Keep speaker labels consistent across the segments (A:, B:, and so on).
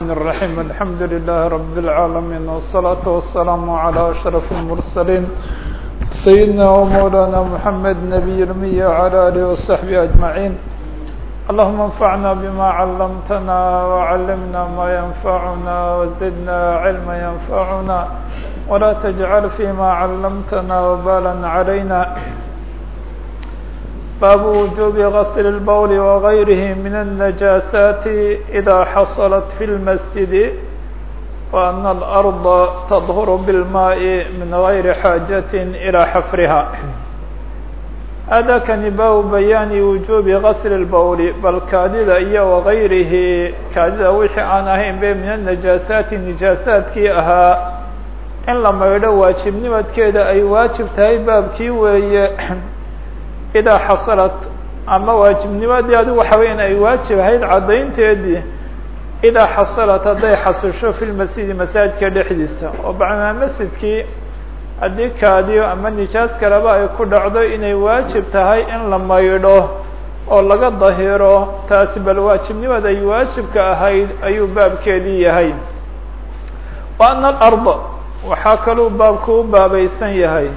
A: الرحمن الرحيم الحمد لله رب العالمين والصلاة والسلام على أشرف المرسلين سيدنا ومولانا محمد نبي المية وعلى آله وصحبه أجمعين اللهم انفعنا بما علمتنا وعلمنا ما ينفعنا وزدنا علما ينفعنا ولا تجعل فيما علمتنا وبالا علينا باب وجوب غسل البول وغيره من النجاسات إذا حصلت في المسجد وأن الأرض تظهر بالماء من غير حاجة إلى حفرها هذا كان باب بيان وجوب غسل البول بل كادida iyo وغayrihi kaadida wixii aan ahayn be min النجاسaaت نijaasaadkii ahaa in la maydho waajibnimadkeeda ay waajib tahay baabkii weeye idaa xasalat ama waajibnimadii adigu waxa weya ay waajib ahayd caddaynteedii idaa xasalat hadday xasisho fi lmasjidi masaajidka dhexdiisa. oo bacnaa masjidkii haddii kaadiyo ama nijaas kaleba ay ku dhacdo inay waajib tahay in la maydho oo laga dahiro taasi bal waajibnimada ay waajibka ahayd ayuu baabkeedii yahay. Wa ana alarda waxaa kaluu baabku u baabaysan yahay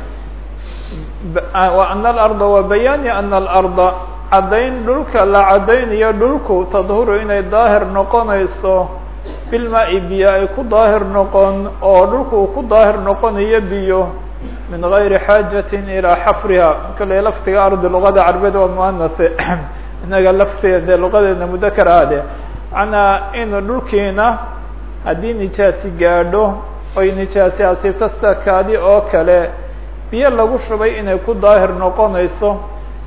A: an alarda wa bayaani ana alarda caddayn dhulka la caddaynayo dhulku tadhuru inay daahir noqonayso. Bilmaa-i biyo ay ku daahir noqon oo dhulku uu ku daahir noqonayo biyo. Min gayri xaajatin ilaa xafriha. Kale lafdiga ardi luqada carbeed waa muanase inaga laftiga dee luqadeedna mudakar aade macnaa inu dhulkiina nijaasi gaadho oy nijaasi asiibto sakaadi oo kale biyo lagu shubay inay ku daahir noqonayso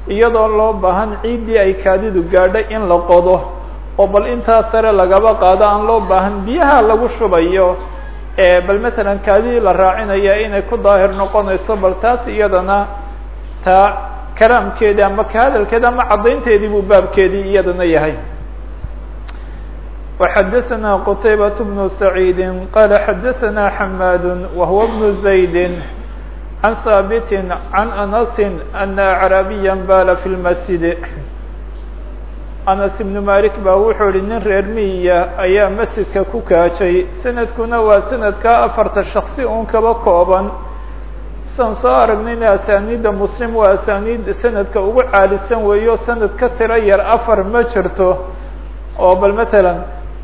A: iyadoo loo baahan ciiddii ay kaadidu gaadhay in la qodo oo bal intaa sare lagaba qaado aan loo baahan biyaha lagu shubayo ee bal matalan kaadidii la raacinaya inay ku daahir noqonayso bal taas iyadana taa kalaamkeedii ama ka hadalkeedi ama caddaynteedii buu baabkeedii iyadana yahay وxadثna qتaybaة بن سعيid qال xadثna حmاd وهو بن زaيد عن ثابت عن أنس أن أعرابيا bاl في المسجد أنس بن مالك ba wuxuu hi nin reer miyiya ayaa masjidka ku kaajay sanadkuna waa sanadka afarta shaksi un kaba kooban san soo aragnayna asaaniidda muslim waa asaaniid sanadka ugu caalisan weeyo sanad ka tiro yar afar ma jirto oo bal matalan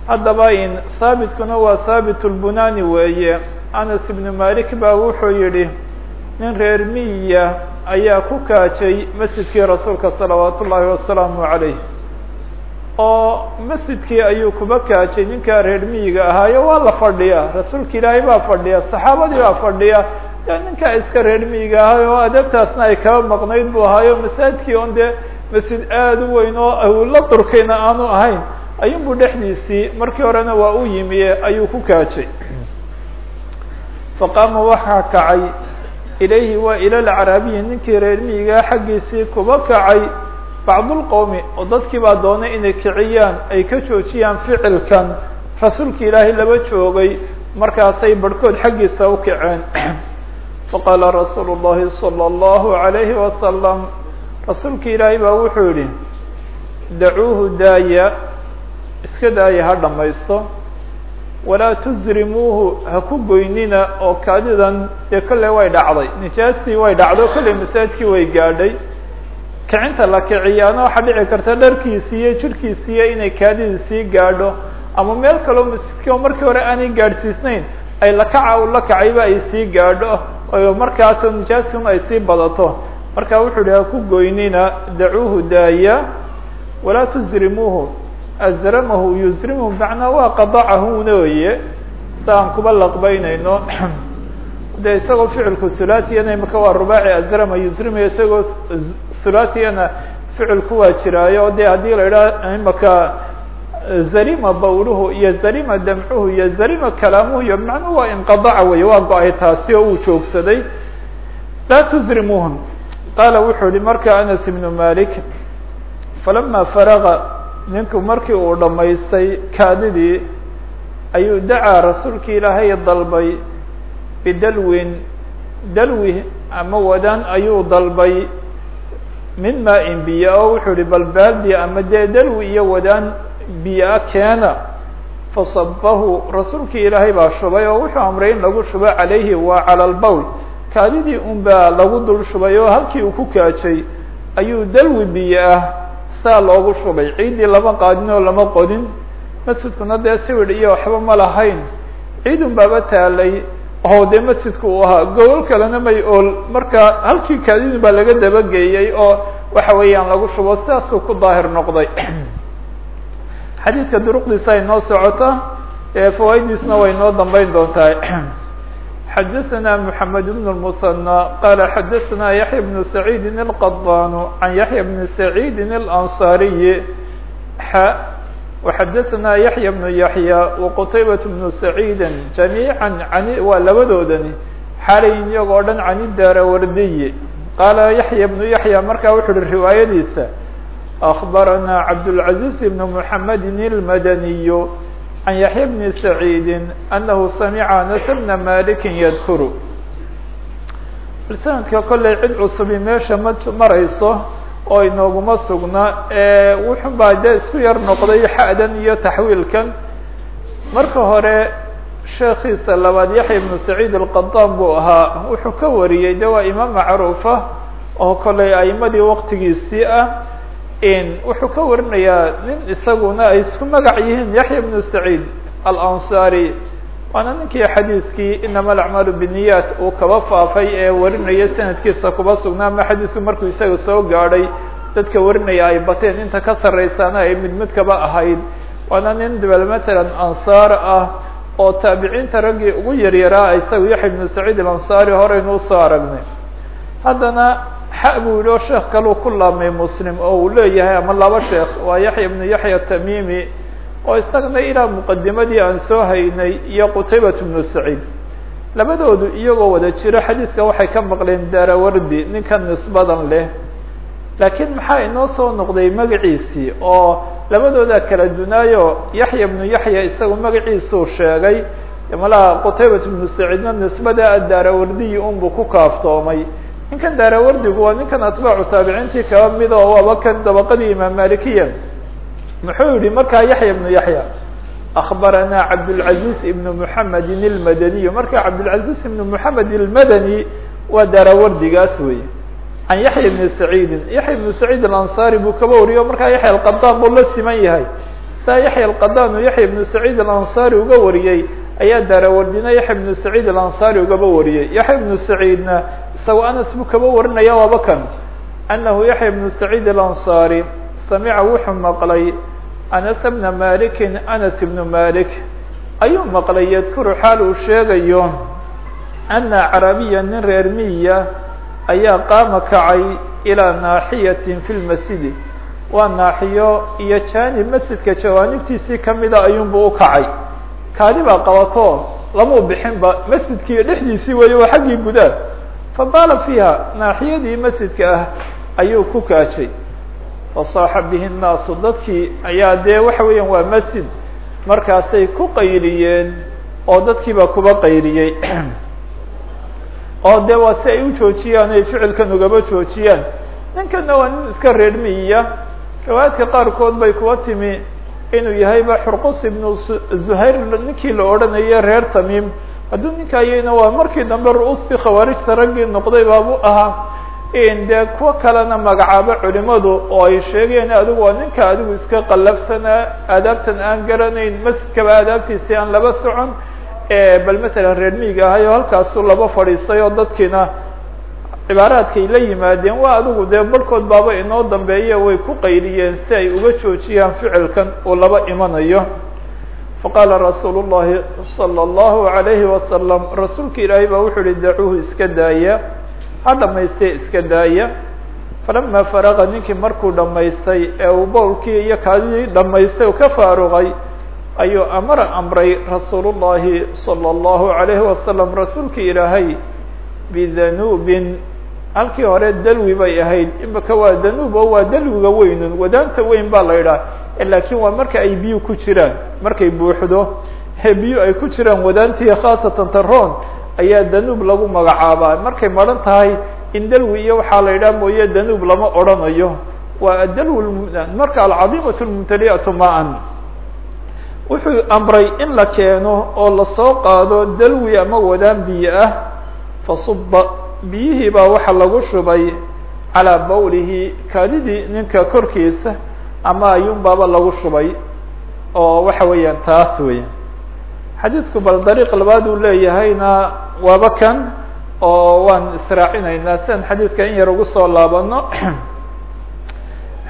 A: haddaba in haabitkuna waa haabit lbunani weeye anas ibnu malik ba wuxuu yihi nin reer miyiya ayaa ku kaajay masjidkii rasuulka salawaat ullaahi wasalaamu calayh. Oo masjidkii ayuu kuba kaajay ninkaa reer miyiga ahaayo waa la fadhiya rasuulka ilaahay baa fadhiya saxaabadii baa fadhiya. Ninkaa iska reer miyiga ahaay oo adeebtaasna ay kaba maqnayd buu ahaayo masaajidkii on dee masjid aada u weyn oo la durkayna aanu ahayn ayuunbu dhexdiisii markii horena waa u yimiye ayuu ku kaajay. Faqaama waxaa kacay ilayhi waa ila alcaraabiyi ninkii reer miyigaa xaggiisii kuba kacay bacdulqowmi oo dadkiibaa doonay inay kiciyaan ay ka joojiyaan ficilkan rasuulkii ilaahay laba joogay markaasay barhkood xaggiisa u kaceen faqaala rasuulu llahi sala allahu alayhi wasalam rasuulkii ilaahay baa wuxuu yidhi dacuuhu daaya iska daaya ha dhamaysto walaa tusrimuuhu ha ku goynina oo kaadidan dee kolley way dhacday. Nijaastii way dhacdo kolley masaajidkii way gaadhay. Kicinta la kiciyaana waxaa dhici karta dharkiisii iyo jirhkiisiiyo inay kaadidii sii gaadho. Ama meel kaleo masjidkii oo markii hore aanay gaadhsiisnayn ay lakaca u la kacayba ay sii gaadho. Oo markaasoo nijaaskun ay sii badato. Marka wuxuu yihi ha ku goynina dacuuhu daaya. Walaa tusrimuuhu azramahu yusrimu macnaa waa qadacahuna weye sa aan kuba laqbaynayno. De isagoo ficilku thulathiyana imaka waa rubaaci azrama yusrimu isagoo thulathiyana ficilku waa jiraayo. De haddii la idhaha imaka zarima bawluhu iyo zarima damcuhu iyo zarima kalaamuhu iyo macnuhu waa inqadaca wey waa go'ay taasi oo uu joogsaday. Laa tusrimuhum qaala wuxuu yihi marka anas ibnu malik falama faraga ninku markii uu dhammaystay kaadidii ayuu dacaa rasuulki ilaahay dalbay bidalwin dalwi ama wadaan ayuu dalbay min maa-in biyo oo wuxuu ihi bal baaldi ama dee dalwi iyo wadaan biyo-a keena. Fasabahu rasuulkii ilaahay baa shubay oo wuxuu amray in lagu shubo calayhi waa cala lbowl kaadidii un baa lagu dul shubay oo halkii uu ku kaajay ayuu dalwi biyo ah saa loogu shubay. Ciiddii lama qaadin oo lama qodin. Masjidkuna dee siwir iyo waxba ma lahayn. Ciidun baaba taalay oo dee masjidku uu ahaa gobol kalena may ool. Marka halkii kaadidun baa laga dabageeyey oo waxa weeyaan lagu shubo sidaasuu ku daahir noqday. Xadiidka duruqdiisa ay noo socota fawaaiddiisna way noo dambeyn doontaa xadaثna mحamed بن المثنى qال xadaثna yaحya بن سعيid الqضاn عan yaحya بن سعيid الأنصاriي x وxadaثna yaحya بن yaحyى وqtaybaة بن سعيid جamيعا an waa labadoodani xalayn iyagoo dhan can الdarawardiy qaala yaحya بن yaحyى markaa wuxu uhi riwaayadiisa أخbarana cabdالعaزيز بن محamedi الmadaniy عن yaحyى بن سعيid أنه سمع أنس بن مالك ydkr sanadka kolley cid cusubi meesha ma marayso oo inooguma sugna wuxun baa dee isku yar noqday xa'dan iyo taxwiilkan marka hore sheekiisa labaad yaحya بن سعيid الqaطاn buu ahaa wuxuu ka wariyey de waa imaam macruufa oo kolley aimadii waqtigiisii ah wuxuu ka warinayaa nin isaguna ay isku magac yihiin yaxya bnu saciid alansaari. Waana ninkii xadiidkii inama alacmaalu biniyat uu kaba faafay ee warinaya sanadkiisa kuba sugnaa ma xadiidku markuu isaga soo gaadhay dadka warinaya ay bateen inta ka sarraysaana ay mid mid kaba ahayd waana nin dibelmatalan ansaar ah oo taabiciinta raggii ugu yaryaraa isagu yaxya bnu saciid alansaari horeynu u soo aragnay. Haddana xa buu yihi oo sheekh kaleu ku laabmay muslim oo uu leeyahay ama laba sheekh waa yaxya بnu yaxya tamimi oo isagana ilaa muqadimadii aan soo haynay iyo qutaybat bnu saciid. Labadoodu iyagoo wada jiro xadiidka waxay ka maqleen darawardi ninka nisbadan leh. Laakiin maxaa inoo soo noqday magaciisii oo labadooda kala dunaayo yaxya bnu yaxya isagu magaciisuu sheegay malaha qutaybat bnu saciidna nisbada adarawardiyi unbuu ku kaaftoomay ninkan darawardigu waa ninkan atbaacu taabiciintii kaba mid oo waaba kan dabaqadii imaam malikiya muxuu yihi markaa yaحya بن yaحya أخbarana cabdالعaزيز iبn محamedi الmadaniy marka cabdالعaزيز iبn محamed الmadani waa darawardigaas wey can yaحya بn سacيidi yaحya بn سacيid الأnصarي buu kaba wariyo markaa yaحya الqadan buu la siman yahay saa yaحya الqadan yaحya بn سacيid الأnصarي uga wariyey ayaa daarawardiina yaxya ibnu saciid alansaari ugaba wariyey. Yaxya ibnu saciidna isago anas buu kaba warinaya waaba kan. Annahu yaxya ibnu saciid alansaari samica wuxuu maqlay anas bna malikin anas ibnu malik ayuu maqlay yadkuru xaal uu sheegayo ana carabiya nin reer miya ayaa qaama kacay ilaa naaxiyatin fi lmasjidi waa naaxiyo iyo jaanib masjidka jawaanibtiisii kamida ayuunbuu ukacay kaadi baa qabato lamau bixinba masjidkii dhexdiisii weeye waa xaggii gudaa. Fabaala fiiha naaxiyadii masjidka ah ayuu ku kaajay. Fasaaxa bihi nnaasu dadkii ayaa dee waxa weeyaan waa masjid. Markaasay ku qayliyeen oo dadkiibaa kuba qayliyey oo dee waa si ay u joojiyaan ay ficilkan ugaba joojiyaan. Ninkana waa nin iska reermiya riwaayaadka qaarkood bay kuwa timi inuu yahayba xurqus ibnu zuhayr ninkii la odhanayay reer tamiim. Hadduu ninkaayana waa markii dambe ru-uustii khawaarijta raggii noqday baabu ahaa. Dee kuwo kalena magacaabo culimadu oo ay sheegeen adigu waa ninka adigu iska qallafsanaa aadaabtan aan garanayn masjidkaba aadaabtiisii aan laba socon. Bal matalan reer miiga ahay oo halkaasu laba fadhiistay oo dadkiina cibaaraadkay la yimaadeen waa adigu dee barkood baaba inoo dambeeye way ku qaydiyeen si ay uga joojiyaan ficilkan uu laba imanayo. Faqaala rasuulu ullaahi sala allahu alayhi wasalam rasuulka ilaahay baa wuxuu ihi dacuuhu iska daaya. Ha dhamaystee iska daaya. Falamaa faraqa ninkii markuu dhammaystay ee uu bowlkii iyo kaadidii dhammaystay oo ka faaruqay ayuu amara amray rasuulu llahi sala allahu alayhi wasalam rasuulkii ilaahay bidanuubin halkii hore dalwi bay ahayd. Imika waa danuub oo waa dalwiga weynun wadaanta weyn baa la idhaha laakiin waa marka ay biyo ku jiraan markay buuxdo ee biyo ay ku jiraan wadaantii khaasatan taroon ayaa danuub lagu magacaabaa. Markay maran tahay in dalwi iyo waxaa la yidhaha mooye danuub lama odrhanayo waa adalw marka alcadiimaة اlmumtaliatu maan. Wuxuu amray in la keeno oo la soo qaado dalwi ama wadaan biyo ah fasuba biyihii baa waxaa lagu shubay calaa bawlihi kaadidii ninka korkiisa ama ayuunbaaba lagu shubay oo waxa weeyaan taas wey xadiidku bal dariiq labaad uu leeyahayna waaba kan oo waan israacinaynaa sian xadiidka in yar ugu soo laabano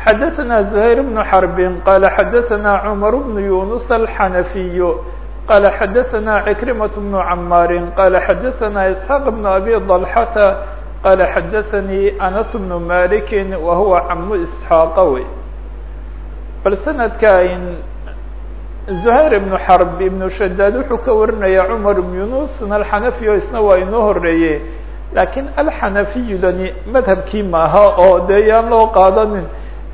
A: xadaثna زhayr بن xرb qala xadaثna cmar بن yunus الxanafiy qala xadaثna عكrimaة بن cmاar qala xadaثna isحاq بن abi ضلxata qala xadaثnii anas بن malik wahuwa camu isxaaqa wey bal sanadka زhayr ibn xrb ibn shadaad wuxuu ka warinaya cmar ibn yunusna alxanafi o isna waa inoo horeeye lakiin alxanafiyudani madhabkii maaha oo dee yaan loo qaadanin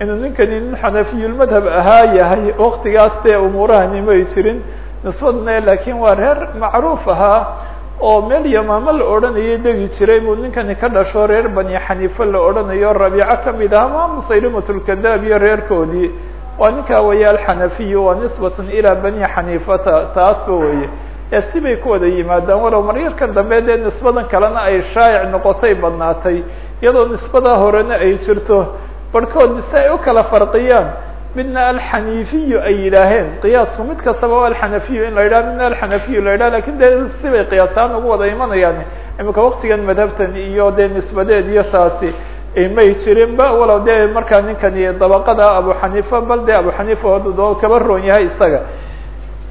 A: inuu ninkani nin xanafiyulmadhab ahaa yahay waktigaas dee umuurahani may jirin nisbadne laakiin waa reer macruuf ahaa oo meel yamaamo la odhanayay degi jiray buu ninkani ka dhasho reer bani xaniife la odhanayo rabiico ka mid ah ama musaylimat lkadaab iyo reerkoodii. Waa ninkaa weeye alxanafiyu waa nisbatun ilaa bani xaniifata taasba weeye. Ee sibay ku wada yimaadaan walow maryarkan dambe dee nisbadan kalena ay shaayic noqotay badnaatay. Iyadoo nisbadaa horena ay jirto barhkood si ay u kala farqiyaan midna alxaniifiyu ay yidhaaheen qiyaasku mid kastaba alxanafiyu in la yidhaha midna alxanafiyu la yidhaha laakiin dee sibay qiyaasaan ugu wada imanayaan imika waktigan madhabtan iyo dee nisbadeed iyo taasi may jirinba walow dee markaa ninkani dabaqada abu xaniifa bal dee abu xaniifa o kaba roon yahay isaga.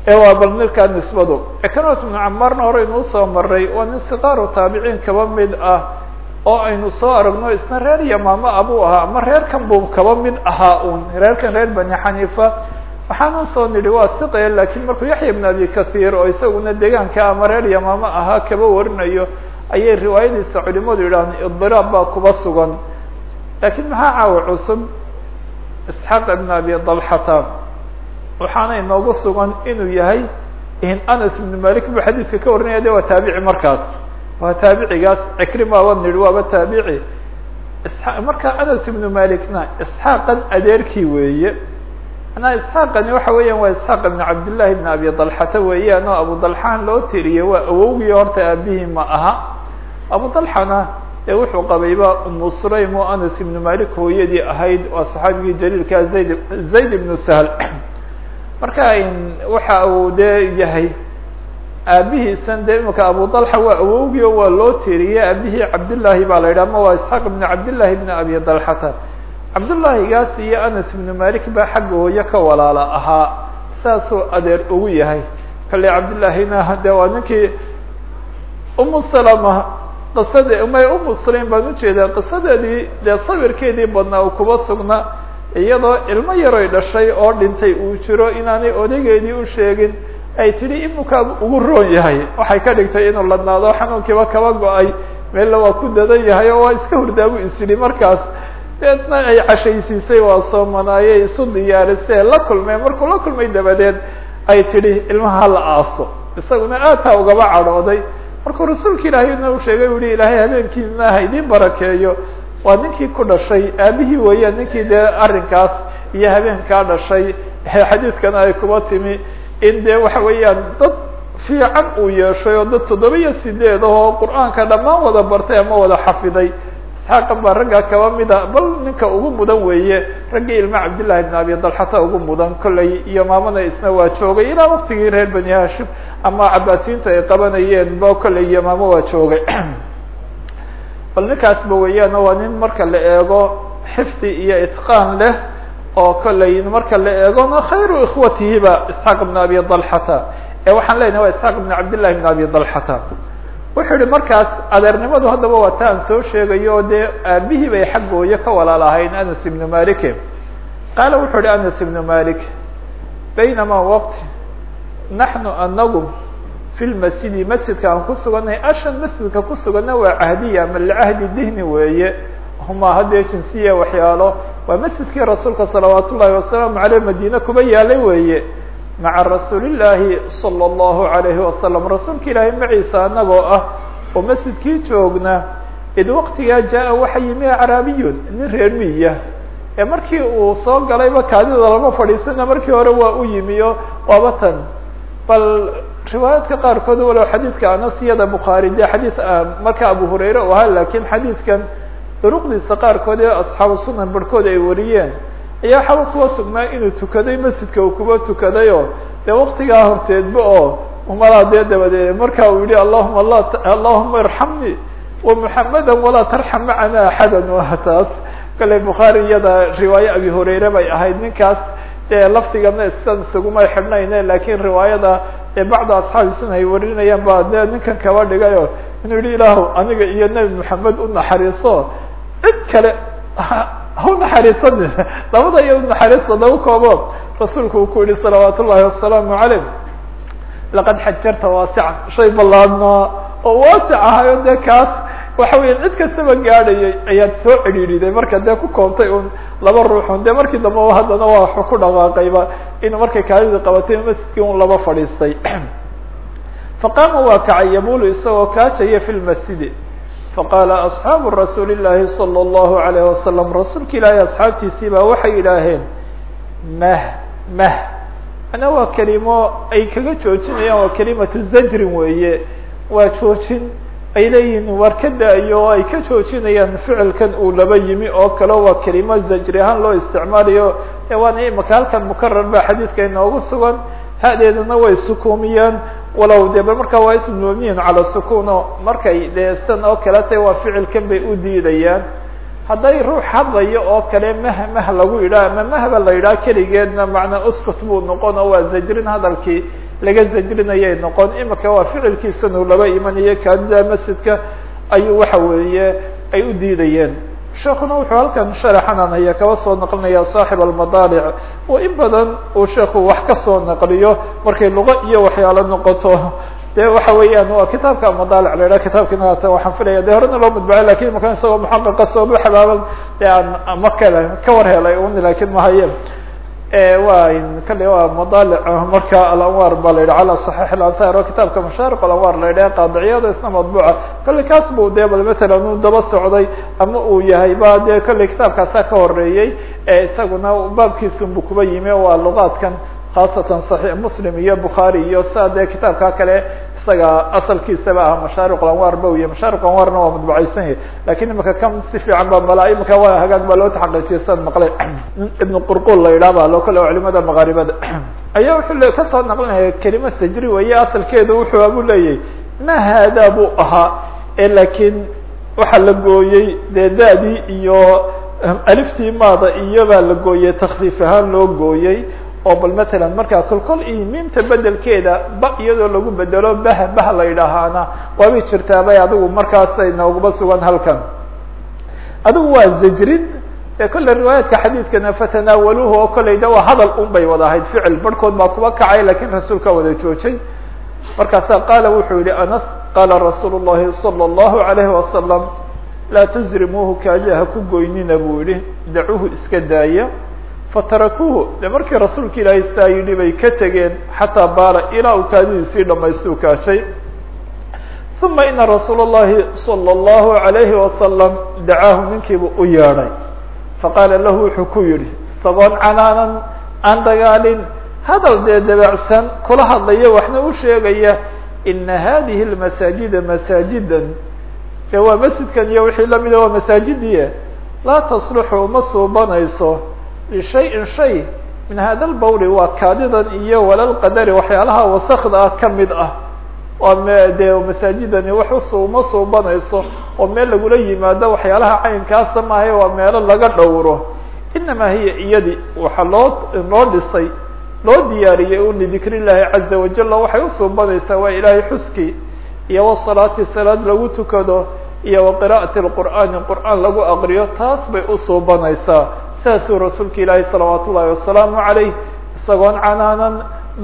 A: Ee waa bal ninkaa nisbadu. Ekanot ibnu camaarna hore inuu soo maray waa nin sikaaru taabiciin kaba mid ah oo aynu soo aragno isna reer yamaamo abuu ahaa ama reerkan buu kaba mid ahaa un reerkan reer bani xaniifa. Waxaana soo nidhi waa siqe lakiin markuu yaxya ibn abi kahiir oo isaguna deegaanka ama reer yamaamo ahaa kaba warinayo ayay riwaayadiisa culimadu yidhahdeen idiraab baa kuba sugan. Lakiin maxaa caawa cusub? Isxaaq ibn abi dalxata. Waxaana inoogu sugan inuu yahay anas ibn malik buu xadiidka ka warinaya de waa taabici markaas waa taabicigaas cikrima waa nidhi waaba taabici. Marka anas ibnu malikna isxaaqan adeerkii weeye. Manaa isxaaqani waxa weeyaan waa isxaaq ibn cabdillahi ibn abi dalxata weeyaan oo abu dalxaan loo tiriyey waa awowgii horta aabihii ma aha. Abu dalxana ee wuxuu qabayba umu sulaym oo anas ibnu malik hooyadii ahayd waa saxaabigii jaliilkaa zayd zayd ibnu sahl. Marka waxa uu dee yahay aabihiisan dee imika abu dalxa waa awowgii oo waa loo tiriyey aabihii cabdillaahi baa la yidhaha ma waa isxaaq ibn cabdillahi ibn abi dalxata cabdullaahigaas iyo anas ibnu malik baa xagga hooyo ka walaala ahaa saasuu adeer ugu yahay. Kale cabdillaahina de waa ninkii umu salama qisade may umu sulaim baan u jeedaa qisadeedii dee sawirkeedii badnaa uu kuba sugna iyadoo ilmo yaroy dhashay oo dhintay uu jiro inaanay odageedii u sheegin ay tidhi imukaaba ugu roon yahay. Waxay ka dhigtay inuu ladnaado xanuunkiiba kaba go'ay meella waa ku dadan yahay oo waa iska hurdaabu is yidhi markaas deedna ay cashaysiisay waa soomanaayey isu diyaarisee la kulmeen markuu la kulmay dabadeed ay tidhi ilmaha la aaso. Isaguna aad taa ugaba cadhooday. Markuu rasuulka ilaahayna u sheegay u ilaahay habeenkiina ha idiin barakeeyo. Waa ninkii ku dhashay aabihii weeyaan ninkii dee arrinkaas iyo habeenkaa dhashay. Xadiidkana ay kuba timi in dee waxa weeyaan dad fiican uu yeeshay oo dad toddoba iyo sideed oo qur'aanka dhammaan wada bartay ama wada xafiday. Isxaaqan baa raggaa kaba mida bal ninka ugu mudan weeye raggii ilma cabdillahi ibn abi dalxata ugu mudan kollay iyo maamana isna waa joogay ilaa waktigii reer bani hashim ama cabaasiyiinta ay qabanayeen ba kollay iyo maamo waa joogay. Bal ninkaasba weeyaano waa nin marka la eego xifdi iyo itqaan leh oo kollay marka la eegona khayru ikhwatihiba isxaaq ibn abi dalxata. Ee waxaan leenahay waa isxaaq ibn cabdillahi ibn abi dalxata. Wuxuu yihi markaas adeernimadu haddaba waa ta aan soo sheegayo dee aabihii bay xaggooyo ka walaalahayn anas ibnu malike qaala wuxuu yihi anas ibnu malik baynama waqti naxnu anagu fi lmasjidi masjidka aan ku suganay ashan masjidka ku sugana waa cahdiya ama lcahdi dihni weeye huma haddee jinsiya waxyaalo. Waa masjidkii rasuulka salawaat ullahi wasalaamu aleyh madiine kuba yaalay weeye. Maca rasuulillaahi sala allahu alayhi wasalam rasuulka ilaahay maciisa anagoo ah oo masjidkii joogna. Id waqtigaa jaa waxa yimi acraabiyun nin reer miya ee markii uu soo galayba kaadida lama fadhiisana markii hore waa u yimiyo. Waaba tan bal riwaayaadka qaarkood walow xadiidka anasiyada bukhaari dee xadiid marka abu hurayre u ahaa lakiin xadiidkan duruqdiisa qaarkood ee asxaabu sunan barhkood ay wariyeen ayaa waxaba kuwa sugnaa inuu tukaday masjidka uu kuba tukadayo. Dee waktigaa horteedba oo umalaa dee dabadeed. Marka uu yihi allahuma la allahuma irxamni wamuxamada walaa tarxam macana axada waa taas kale bukhaari iyada riwaaye abi hurayre bay ahayd ninkaas dee laftigana sidan isaguma xidhnayne lakiin riwaayada ee bacda asxaabi sun ay warinayaan ba dee ninkan kaba dhigayo. Inuu yihi ilaahu aniga iyo nebi moxamed u naxariiso cid kale ha unaxariisanin labada iyo unaxariista lagu koobo rasuulku uu ku yihi salawaat ullahi wasalaamu calayh. Laqad xajarta waasican. Shay ballaadnaa oo waasic ahayo dee kaas waxa weya cid kastaba gaadhayay ayaad soo cidhiidhiday marka dee ku koobtay un laba ruuxun dee markii dambe haddana waa ku dhaqaaqayba inuu markay kaadidii qabatay masjidkii un laba fadhiistay. Faqaama waa kacay yabulu isagoo kaajaya fi lmasjidi faqaala asxaabu rasuuli llaahi salى اllahu alayh wasalam rasuulka ilaahay asxaabtiisii baa waxay yidhaaheen mah mah ana waa kelimo ay kaga joojinayaan waa kelimatu zajrin weeye waa joojin ay leeyihiin war ka da-yo oo ay ka joojinayaan ficilkan uu laba yimi oo kale waa kelimo zajri ahaan loo isticmaalayo e waana imaka halkan mukarar ba xadiidka inoogu sugan ha-deedana way sukuumiyaan. Walow de bal markaa waa ism mabniyin cala sukuuno markay dee san oo kale tay waa ficilkan bay u diidayaan. Hadday ruux hadlayo oo kale mah mah lagu yidhaah ama mahba la yidhaah keligeedna macnaa uskut buu noqon oo waa zajrin hadalkii laga zajrinayay noqon. Imika waa ficilkiisanu laba imanayo kaadida masjidka ayuu waxa weeye ay u diidayeen sheekuna wuxuu halkan sharaxanan haya kaba soo naqlinaya saaxib almadaalic. Oo in badan uu sheekhu wax ka soo naqliyo markay luqa iyo waxyaalo noqoto. De waxa weeyaan waa kitaabka madaalic la yidhaha kitaabkina hata waxaan filaya de horena loo madbacay laakiin makan isagoo muxaqiqa sooba xabaaban de aan ma kale ka war helay un laakiin mahaye wa kale waa madaalic marka alanwaar ba la yidhaha cala saxiix alanthar oo kitaabka mashaariq alanwaar la yidhaha qaadiciyada isna madbuuca kale kaas bu de bal matalan uu daba socday ama uu yahay ba de kale kitaabkaasaa ka horeeyey isaguna baabkiisunbu kuba yimi waa lugaadkan khaasatan صaxiix muslim iyo bukhaari iyo saa dee kitaabka kale isaga asalkiisaba ah mashaariq anwaar ba wiya mashaariq anwaarna waa madbacaysan yahay laakiin imika kan si fiican ba mala imika waa hagaag baa loo taxaqiijiya san maqlay ibn qurqul la yidhah ba loo kale culimada maqaaribada ayaa wuxuu ka soo naqlinaya kelima sajri weeye asalkeedu wuxuu abu leeyahy ma haadaa buu ahaa e lakiin waxaa la gooyey dee iyo aliftii maada iyo baa la gooyey takfiif ahaan loo gooyey oo bal matalan markaa kolkol iyo miimta bedelkeeda ba iyadoo lagu bedelo bah bah la yidhaahaana waabay jirtaabay adigu markaasay nooguba sugan halkan. Adigu waa zajrin ee kolley riwaayaadka xadiidkana fatanaawaluhu oo kolleyda waa hadal un bay wada ahayd ficil barhkood baa kuba kacay laakiin rasuulka wada joojay. Markaasaa qaala wuxuu yihi anas qaala rasuul llahi salى اllahu alayhi wasalam laa tuzrimuuhu kaadi ku goynina buu yihi dacuuhu iska daaya fatarakuuhu de markii rasuulka ilaahay saa yidhi bay ka tegeen xataa baala ilaa uu kaadidiisii dhamaystuu kaajay uma ina rasuul الlahi salى الlahu عalayhi wasalam dacaahu ninkiibu u yeedhay faqaala lahu wuxuu ku yihi isagoon canaanan aan dagaalin hadal dee dabacsan kula hadlaya waxna u sheegaya ina hadihi اlmasaajida masaajidan e waa masjidkan iyo wixii lamida waa masaajidie laa tasluxu uma suubanayso lishayin shay min hada lbawli waa kaadidan iyo walalqadari waxyaalaha wasakda ah ka mid ah waa me dee masaajidani wax usu uma suubanayso oo meel lagula yimaado waxyaalaha caynkaasa maahae waa meelo laga dhowro inamaa hiya iyadi waxaa loo loo dhisay loo diyaariyey un lidikr llahi caza wajal waxay usuubanaysaa waa ilaahay xuski iyo wasalaati salaad lagu tukado iyo wa qira'ati lqur'aani qur'aan lagu aqriyo taas bay usuubanaysaa saasuu rasuulka ilaahi salawaat ullahi wasalaamu calayh isagoon canaanan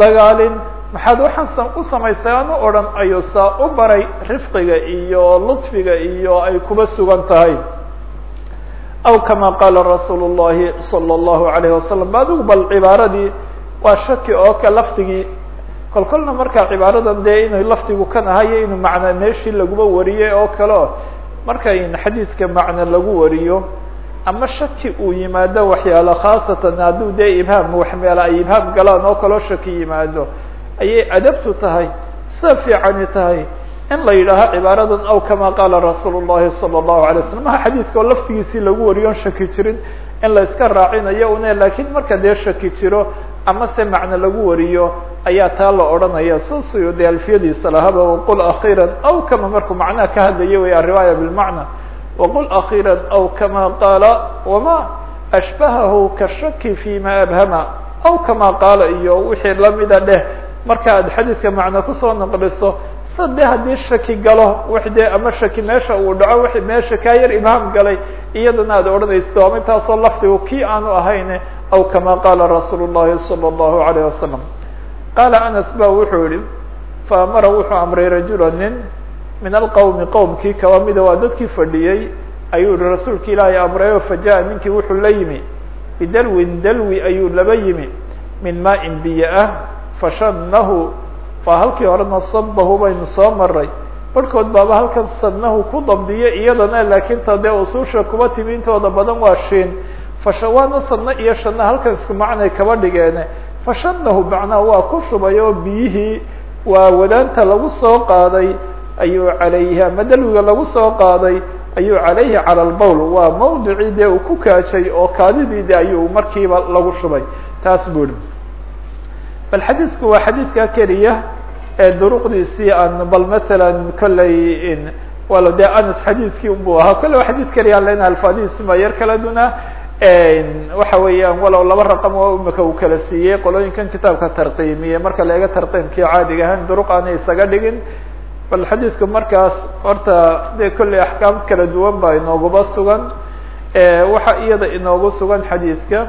A: dagaalin. Maxaad waxaan u samaysay aan u odhan ayuu saa u baray rifqiga iyo ludfiga iyo ay kuba sugan tahay. Aw kama qaala rasuulu llahi salى اllahu alayhi wasalam adigu bal cibaaradii waa shaki oo ka lafdigii. Kol kolna markaa cibaaradan dee inuu lafdigu kan ahayo inuu macna meeshii laguba wariyey oo kale o markay xadiidka macne lagu wariyo ama shaki uu yimaado waxyaalo khaasatan hadduu dee ibhaam waxmeelo ay ibhaam galaan oo kaloo shaki yimaado ayay adabtu tahay sida fiicani tahay in la yidhaaho cibaaradan aw kama qaala rasuulu llahi salى اllahu alay slam maha xadiidka oo lafdigiisii lagu wariyon shaki jirin in la iska raacinayo une laakiin marka dee shaki jiro ama se macno lagu wariyo ayaa taa la odhanaya saasuyo dee alfiyadiisa lahaba waqul akhiira aw kama markuu macnaha ka hadlayo wey arriwaaya bilmacna waqul akhiira aw kama qaala wama ashbahahu kashaki fima abhama aw kama qaala iyo wixii lamida dheh marka ad xadiidka macno kusoo naqliso sa de haddii shaki galo wax dee ama shaki meesha uu dhaco w meesha kaa yar ibhaam galay iyadana aad odhanayso ama intaasoo lafdigu kii aanu ahayn aw kama qaala rasuul الlahi salى الlahu عalيه wasalam qaala anas ba wuxuu yihi faamara wuxuu amray rajula nin min alqowmi qowmkii kaba mida waa dadkii fadhiyey ayuu yihi rasuulka ilaahay amrayo fajaءa ninkii wuxuu la yimi. Bidalwin dalwi ayuu laba yimi. Min maain biyo ah fashanahu waa halkii horena sabahu baynu soo maray barhkood baaba halkan sadnahu ku dambiye iyadana laakiin ta dee usuusha kuba timi intooda badan waa shiin. Fasha waana sadna iyo shana halkan isku macnay kaba dhigeene. Fashanahu macnaha waa ku shubay oo biyihii waa wadaanta lagu soo qaaday ayuu calayhi ama dalwiga lagu soo qaaday ayuu calayhi cala lbowl waa mawdicii dee uu ku kaajay oo kaadidii ayuu markiiba lagu shubay. Taas buu ihi bal xadiidku waa xadiidka keliya ee duruqdiisii aan bal masalan kolley wala de anas xadiidkii unbuu ahaa. Kolle waa xadiid keliya an lena alfaadihiisu yar kala waxa weeyaan walow laba raqam oo imika uu kala siiyey qolooyinkan kitaabka tarqiimiye. Marka la eega tarqiimkii caadiga ahaan duruq aanay isaga dhigin bal xadiidku markaas horta de kolley axkaam kala duwan baa inooguba sugan waxa iyada inoogu sugan xadiidka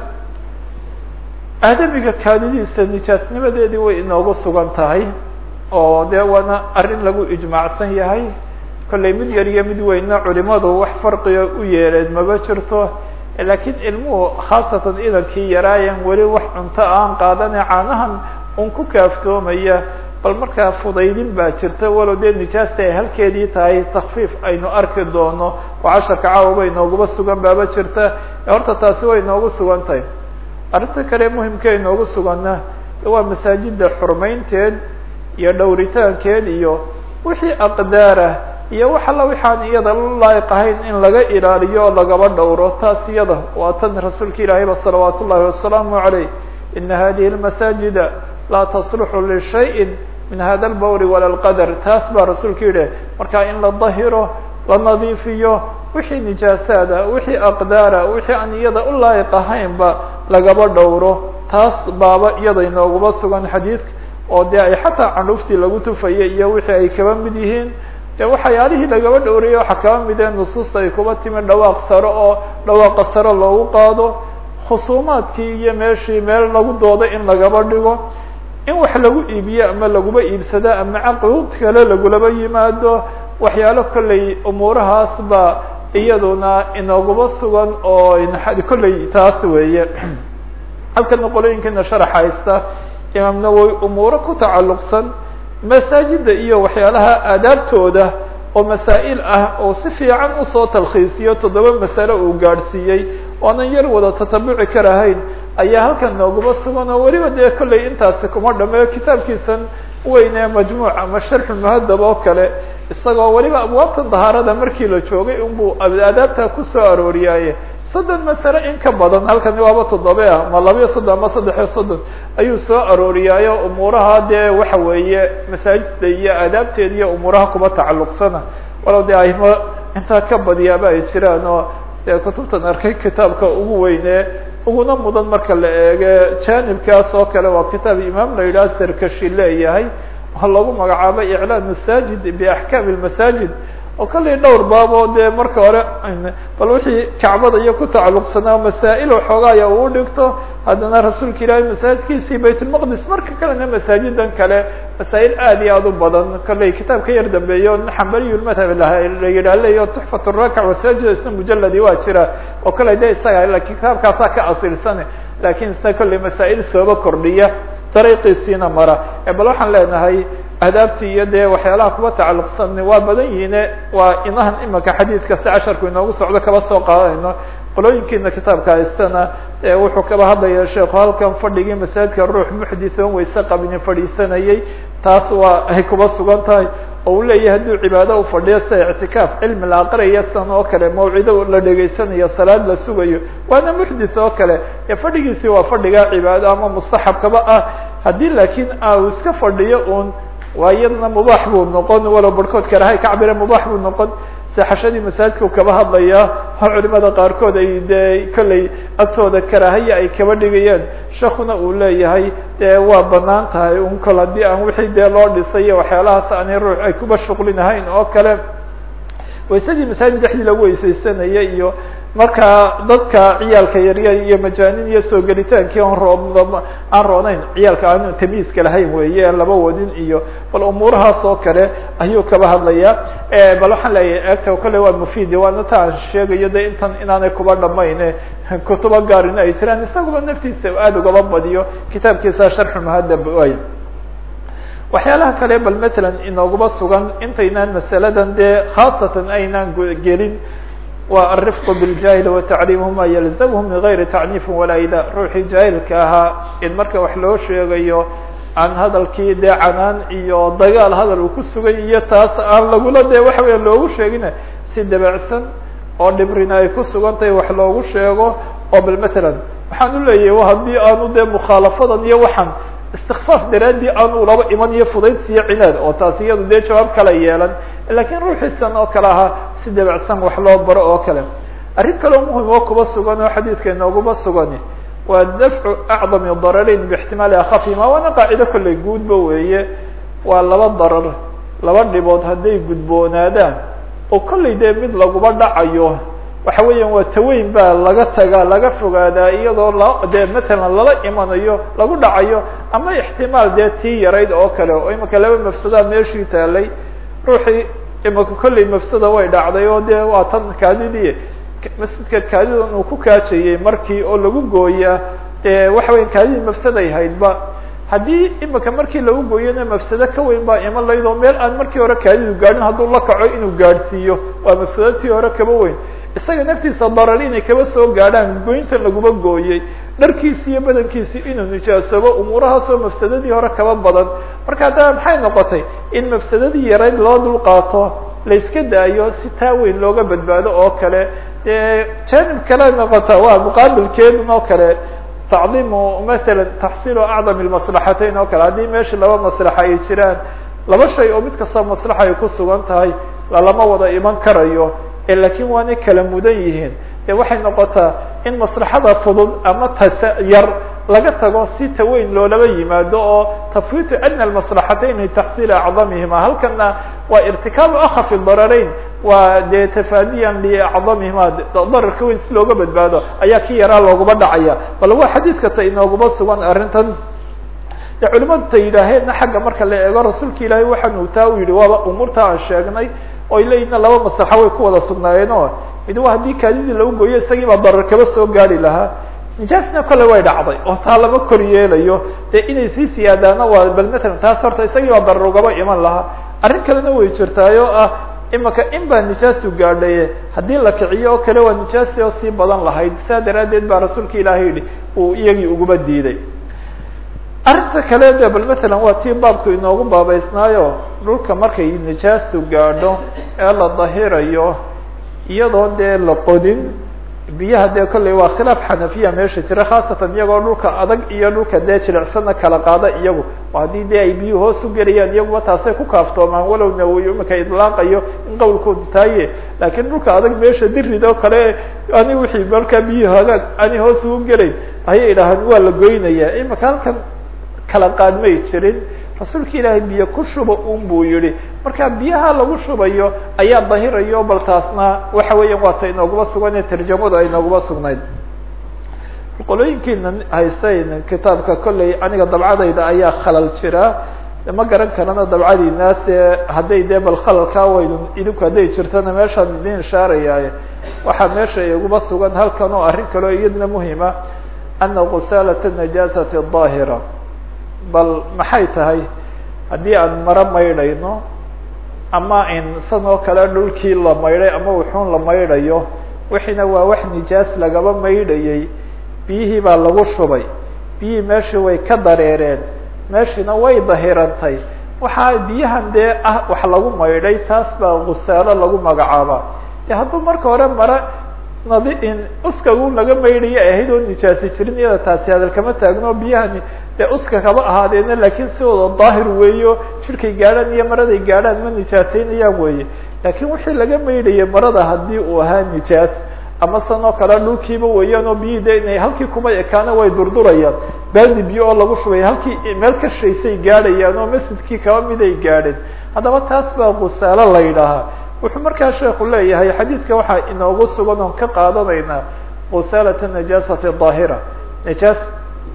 A: aadamiga kaadidiisa nijaasnimadeedii way inoogu sugan tahay oo de waana arrin lagu ijmaacsan yahay. Kolley mid yar iyo mid weynna culimadu wax farqiga u yeeleen maba jirto laakiin ilmuhu khaasatan idankii yaraayan weli wax cunto aan qaadane caanahan un ku kaaftoomaya bal markaa fudaydin baa jirta walow dee nijaasta ay halkeedii tahay takfiif aynu arki doono oo casharka caawa inooguba sugan baaba jirta. Horta taasi way inoogu sugan tahay. Arrinta kale muhimka inoogu suganna waa masaajida xurmaynteed iyo dhowritaankeed iyo wixii aqdaarah iyo wax alla waxaan iyada laayiq ahayn in laga ilaaliyo oo lagaba dhowro. Taas iyada waa tan rasuulka ilaahay ba salawaat ullahi wasalaamu عaleyh ina hadihi اlmasaajida laa tasluxu lishayin min hada lbawri wala lqadar taas baa rasuulka yidhi markaa in la dahiro la nadiifiyo wixii nijaasaada wixii aqdaara wixii aan iyada u laayiq ahaynba lagaba dhowro. Taas baaba iyada inooguma sugan xadiidka oo dee ay xataa candhuuftii lagu tufayay iyo wixii ay kaba mid yihiin. De waxyaalihii lagaba dhowrayay waxaa kaba midee nusuusta ay kuba timi dhawaaq saro oo dhawaaqa saro loogu qaado. Khusuumaadkii iyo meeshii meel lagu doodo in lagaba dhigo in wax lagu iibiyo ama laguba iibsado ama caqud kale lagulaba yimaado waxyaalo kolley umuurahaas ba iyaduna inooguba sugan oo kolley taas weeye. Halkana qolooyinkeena sharax haysta imaam nawowi umuuro ku tacalluqsan masaajida iyo waxyaalaha aadaabtooda oo masaa'il ah oo si fiican u soo talkhiisiyo toddoba masalo uu gaadhsiiyey oonan yar wada tatabuci karahayn ayaa halkan nooguba sugan oo weliba dee kolley intaasi kuma dhameeyo. Kitaabkiisan weyne majmuuc ama sharxu muhadab oo kale isagoo weliba abwaabta dahaarada markii la joogay unbuu aadaabta ku soo arooriyaaye. Soddon masale in ka badan halkani waaba toddobe ah ma labiyo soddon ama saddexiyo soddon ayuu soo arooriyaayo umuuraha dee waxa weeye masaajidda iyo aadaabteeda iyo umuuraha kuba tacalluqsana. Walow dee ahimo intaa ka badiyaaba ay jiraan oo dee kutubtan arkay kitaabka ugu weyne uguna mudan marka la eege janibkaas oo kale waa kitaab imaam la yidhaha sarkashi leeyahay oo lagu magacaabay iclaan masaajid biaxkaam lmasaajid oo kallay dhowr baaboo dee marka hore bal wixii kacbada iyo ku tacalluqsanaa masaa'il waxoogaaya uu dhigto haddana rasuulka ilaahay masaajidkiisii baytulmaqdis marka kalena masaajidan kale masaa'il aad iyo aad u badan. Kallay kitaab ka yar dambeeyo xambaliyulmadhab la yidhaaleyo tuxfat rakac wasaajid isna mujaladi waa jira. Oo kale de isaga laakiin kitaabkaasaa ka asilsane laakiin isna kollay masaa'il sooba kordhiya dariiqiisiina mara. Bal waxaan leenahay ahdaabtii iyo dee waxyaalaha kuba tacalluqsan waa badan yihiine waa inahan imika xadiidka si casharku inoogu socdo kaba soo qaadanayno qolooyinkiina kitaabka haystana wuxuu kaba hadlaya sheekhu halkan fadhigii masaajidka ruux muxdith oon wayse qabini fadhiisanayay taas waa ay kuba sugan tahay. Oo uu leeyahay hadduu cibaado u fadhiyo sida ictikaaf cilmi la aqraya san oo kale mawcido la dhegaysanayo salaad la sugayo waana muxdith oo kale. Ee fadhigiisi waa fadhigaa cibaado ama mustaxabkaba ah. Haddii laakiin uu iska fadhiyo un waa iyadana mubaax buu noqon walow barhkood karahay ka cabire mubaax buu noqon. Seexashadii masaajidku kaba hadlaya oo culimada qaarkood ay dee kolley agtooda karaahiya ay kaba dhigayaan. Sheekuna uu leeyahay dee waa bannaan tahay un kol haddii aan wixii dee loo dhisay waxyaalahaas ani ruux ay kuba shuqlinahayn oo kale. Waysadii masaajid dhexdii lagu weysaysanaya iyo markaa dadka ciyaalka yaryar iyo majaanin iyo soo gelitaankii on roo aan roonayn ciyaalka aan tamyiiska lahayn weeye laba wadin iyo bal umuurahaas oo kale ayuu kaba hadlaya bal waxaan leeyahay egta kale waa mufid waana ta sheegayo de intan inaanay kuba dhamayn kutubo gaarin ay jiraan. Isaguba naftiisa aada ugaba badiyo kitaabkiisa sharxu muhadab way waxyaalaha kale bal matalan inooguba sugan intaynaan masaladan dee khaasatan aynaan gelin waa alrifq biاljahil watacriimuhu ma yalzamhu min gayri tacniifin walaa ida ruuxii jaahilka ahaa in marka wax loo sheegayo aan hadalkii dee iyo dagaal hadal uu ku sugan iyo taas aan lagula dee waxa weya loogu sheegina si dabacsan oo dhibrina ay ku sugan tahay wax loogu sheego oo bal matalan waxaan u leeyahay haddii aanu dee mukhaalafadan iyo waxaan istikfaaf daraadii aanu laba iman iyo fudaydsiyo cinaad oo taas iyadu dee jawaab kala yeelan lakiin ruuxiisan oo kale ahaa si dabacsan wax loo baro oo kale. Arrin kaleo muhiim oo kuba sugan oo xadiidka inooguma sugani waa dafcu acdami dararayn bixtimaali akafihima waana qaacido kolley guudba weeye. Waa laba darar laba dhibood hadday gudboonaadaan oo kolley dee mid laguba dhacayo. Waxa weeyaan waa taweyn baa laga tagaa laga fogaadaa iyadoo la dee matalan lala imanayo lagu dhacayo ama ixtimaal dee tii yarayd oo kale. Oo imika laba mafsadaa meeshii taalay ruuxii imika kolley mafsada way dhacday oo dee waa tan kaadidii masjidka kaadidan uu ku kaajayey markii oo lagu gooyaa dee waxa weya kaadidii mafsaday haydba haddii imika markii lagu gooyana mafsado ka weyn baa iman layd meel aan markii hore kaadidu gaadhin hadduu la kaco inuu gaadhsiiyo waa mafsado tii hore kaba weyn. Isaga naftiisa darar inay kaba soo gaadhaan goyntan laguma gooyey dharkiisi iyo badankiisi inuu nijaasoobo umuurahaasoo mafsadadii hore kaba badan. Marka haddaba maxay noqotay? In mafsadadii yarayd loo dul qaato la iska daayo si taa weyn looga badbaado oo kale. Janib kale noqota waa muqaabilkeedun oo kale. Tacdiimu matala taxsiilu acdam lmaslaxatayn oo kale. Haddii meesha laba maslaxa ay jiraan laba shay oo mid kasta maslaxa ay ku sugan tahay lalama wada iman karayo. Lakiin waanay kala mudan yihiin de waxay noqotaa in maslaxada fudud ama tasa yar laga tago si taweyn loolaba yimaado oo tafwitu adna maslaxatayn taxsiil acdamihima. Halkana waa irtikaabu akafi dararayn waa dee tafaadiyan liacdamihima dararka weyn si looga badbaado ayaa ki yaraa looguma dhacaya. Bal waa xadiidka ta inooguma sugan arrintan. De culimadu xagga marka la eego rasuulka ilaahay waxaanu taa u yihi waaba umuurta aan sheegnay oy leeyihinna laba maslaxo way ku wada sugnaayeen oo mid waa haddii kaadidii lagu gooyo isagii baa darar kaba soo gaari lahaa. Nijaasna kole way dhacday oo taa lama kor yeelayo. Dee inay sii siyaadaana waa bal matalan taas horta isagii baa darar ugaba iman lahaa. Arrin kalena way jirtaay oo ah imaka in baa nijaasu gaadhaye haddii la kiciyo oo kale waa nijaasi oo sii badan lahayd. Saa daraaddeed baa rasuulka ilaahay yihi uu iyagii uguba diiday arrinta kale de bal matalan waa tii baabku inoogu baabeysnaayo dhulka markay nijaastu gaadho ee la dahirayo iyadoo dee la qodin biyaha dee kolley waa khilaaf xanafiya meesha jira khaasatan iyagoo dhulka adag iyo dhulka dee jilicsana kala qaada iyagu. Haddii dee ay biyuhu hoos u gelayaan iyaguba taasay ku kaaftoomaan walow nawowi imika idlaaqayo in qawlkoodu taaye. Laakiin dhulka adag meesha dirid oo kale ani wixii markaa biyuhu hagaag ani hoos ugu gelayn ayay idhahaan waa la goynaya imika halkan kala qaad may jirin. Rasuulka ilaahay biyo ku shuba un buu yihi marka biyaha lagu shubayo ayaa dahirayo bal taasna waxa weeyaan waa ta inooguma sugan tarjamadu ay inooguma sugnayd qolooyinkiina haystayn kitaabka kolley aniga dabcadayda ayaa khalal jira. Ma garan karana dabcadiinaas hadday dee bal khalalkaa waynu idinku hadday jirtana meeshaan idin ishaarayaaye waxaa meesha iguma sugan halkan oo arrin kaleo iyadna muhima. Ana gusaalata najaasati daahira bal maxay tahay haddii aan maro maydhayno ama in san oo kale dhulkii la maydhay ama wuxuun la maydhayo wixiina waa wax nijaas lagaba maydhayey biyihii baa lagu shubay biyihii meeshii way ka dareereen meeshiina way dahirantay waxaa biyahan dee ah wax lagu maydhay taas baa gusaalo lagu magacaabaa. De hadduu marka hore mara nadi uskagu laga maydhaya ahayd oo nijaasi jirin iyada taasi hadal kama taagno biyahani dee uska kaba ahaadeena laakiin sidooda daahir weeyo jirkay gaadhaan iyo maraday gaadhaan ma nijaaseynayaan weeye. Laakiin wixii laga maydhayay marada haddii uu ahaa nijaas ama sanoo kale dhulkiiba weeyaan oo biyihii de inay halkii kuma ekaana way durdurayaan. Baadi biyo oo lagu shubay halkii meel ka shaysay gaadhayaan oo masjidkii kaba mid ay gaadheen haddaba taas baa gusaalo la yidhaahaa wuxuu markaa sheeku leeyahay xadiidka waxaa inoogu sugan oon ka qaadanaynaa gusaalata najaasati daahira. Nijaas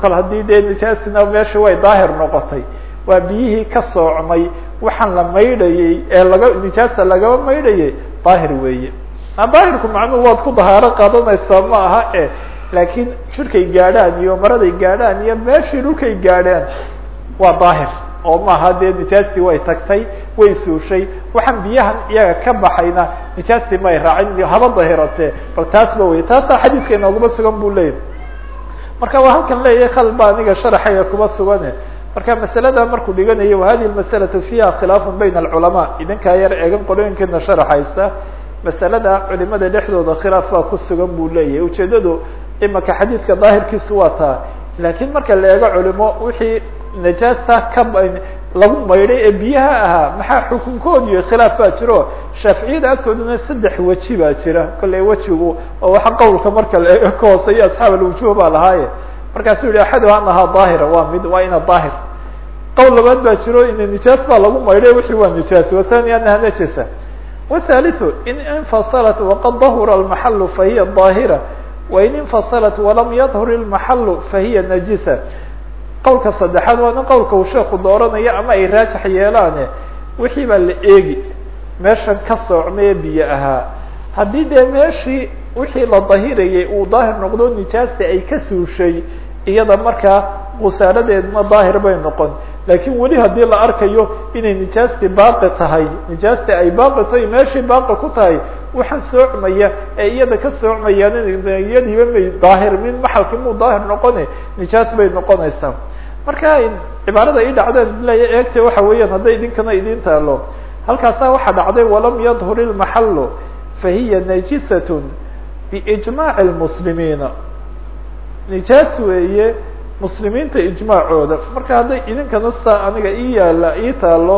A: kol haddii dee nijaasina meesha way daahir noqotay waa biyihii ka soocmay waxaan la maydhayey ee laga nijaasta lagaba maydhayay daahir weeye. Daahirku macnuhu waad ku dahaaro qaadanaysaa ma aha e laakiin jirkay gaadhaan iyo maraday gaadhaan iyo meeshii dhulkay gaadhaan waa daahir. Oo maaha dee nijaastii way tagtay way suushay waxaan biyahan iyaga ka baxayna nijaastii may raacin haba dahiratee bal taasba wey taasaa xadiidka inooguma sugan bu leeyahy marka waa halkan leeyahay khal ba aniga sharaxaya kuma sugane. Marka masalada markuu dhiganayo wahadihi masalatu fiha khilaafun bayna alculamaa. Idinkaa yar eegan qolooyinkeena sharaxaysa masalada culimada dhexdooda khilaaf baa ku sugan buu leeyahay. Ujeedadu imaka xadiidka daahirkiisu waa taa. Laakiin marka la eego culimo wixii najaasta ka lagu maydhay ee biyaha ahaa maxaa xukunkoodiyo khilaaf baa jiro? Shaaficiyada agtoodana saddex weji baa jira. Kolley wejigu oo waxa qowlka marka la ka hooseeyo asxaab alwujuuh baa lahaaye markaasuu yihi axaduha anahaa daahira. Waa mid waa ina daahir. Qowl labaad baa jiro ina nijaas baa lagu maydhay. Wixii waa nijaas wathani anaha najasa. Wathalithu in infasalat waqad dahura almaxalu fahiya daahira wain infasalat walam yadhur ilmaxalu fahiya najisa qowlka saddexaad waana qowlka uu sheeku dooranayo ama ay raajax yeelaane. Wixii baa la eegi. Meeshan ka soocmee biyo ahaa. Haddii dee meeshii wixii la dahirayay uu daahir noqdo nijaasta ay ka suushay iyada markaa gusaaladeedna daahir bay noqon laakiin weli haddii la arkayo inay nijaastii baaqi tahay nijaastii ay baaqi tahay meeshii baaqi ku tahay waxaan soocmaya ee iyada ka soocmayaan iyadiiba may daahir min maxalkii muu daahir noqone nijaas bay noqonaysaa marka cibaarada ii dhacdeen leya eegta waxa weeyaan hadday idinkana idin taalo. Halkaasaa waxaa dhacday walam yadhur ilmaxalu fahiya najisat biijmaaci lmuslimiina nijaas weeye muslimiinta ijmaacooda. Marka hadday idinkana saa aniga ii yaalla ii taalo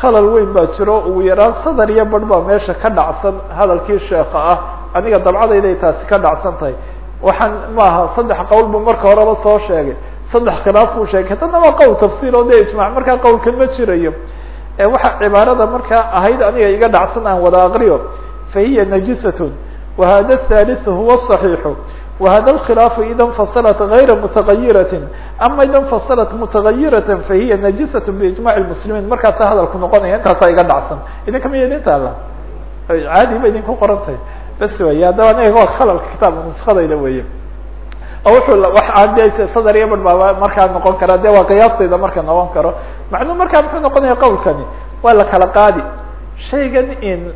A: khalal weyn baa jiro. Ugu yaraan sadar iyo barh baa meesha ka dhacsan hadalkii sheeka ah. Aniga dabcadayday taasi ka dhacsan tahay. Waxaan maaha saddex qowl buu marka horeba soo sheegay. Saddex khilaaf buu sheegay. Haddana waa qowl tafsiir oo de ijmac markaa qowlkan ma jirayo. Waxa cibaarada markaa ahayd aniga iga dhacsan aan wada aqriyo fahiya najisatun wahada thalitث huwa صaxiixu وhda الkخلاaف ida انfaصلت غayra متغayiraة ama ida انfaصلت متغayiraة fahiya نaجiسaة بإجماع المسلimiin markaasa hadalku noqonaya intaasaa iga dhacsan idinka miya idin taala caadi ba idinku qorantay bas wey haddaba aniga waa khalalka kitaabka nuskadayda weeye oo wuxuu de sadar iyo bar baa markaa noqon kara de waa qiyaastayda marka noqon karo macnuu markaa muxuu noqonaya qawlkani waa la kala qaadi shaygan in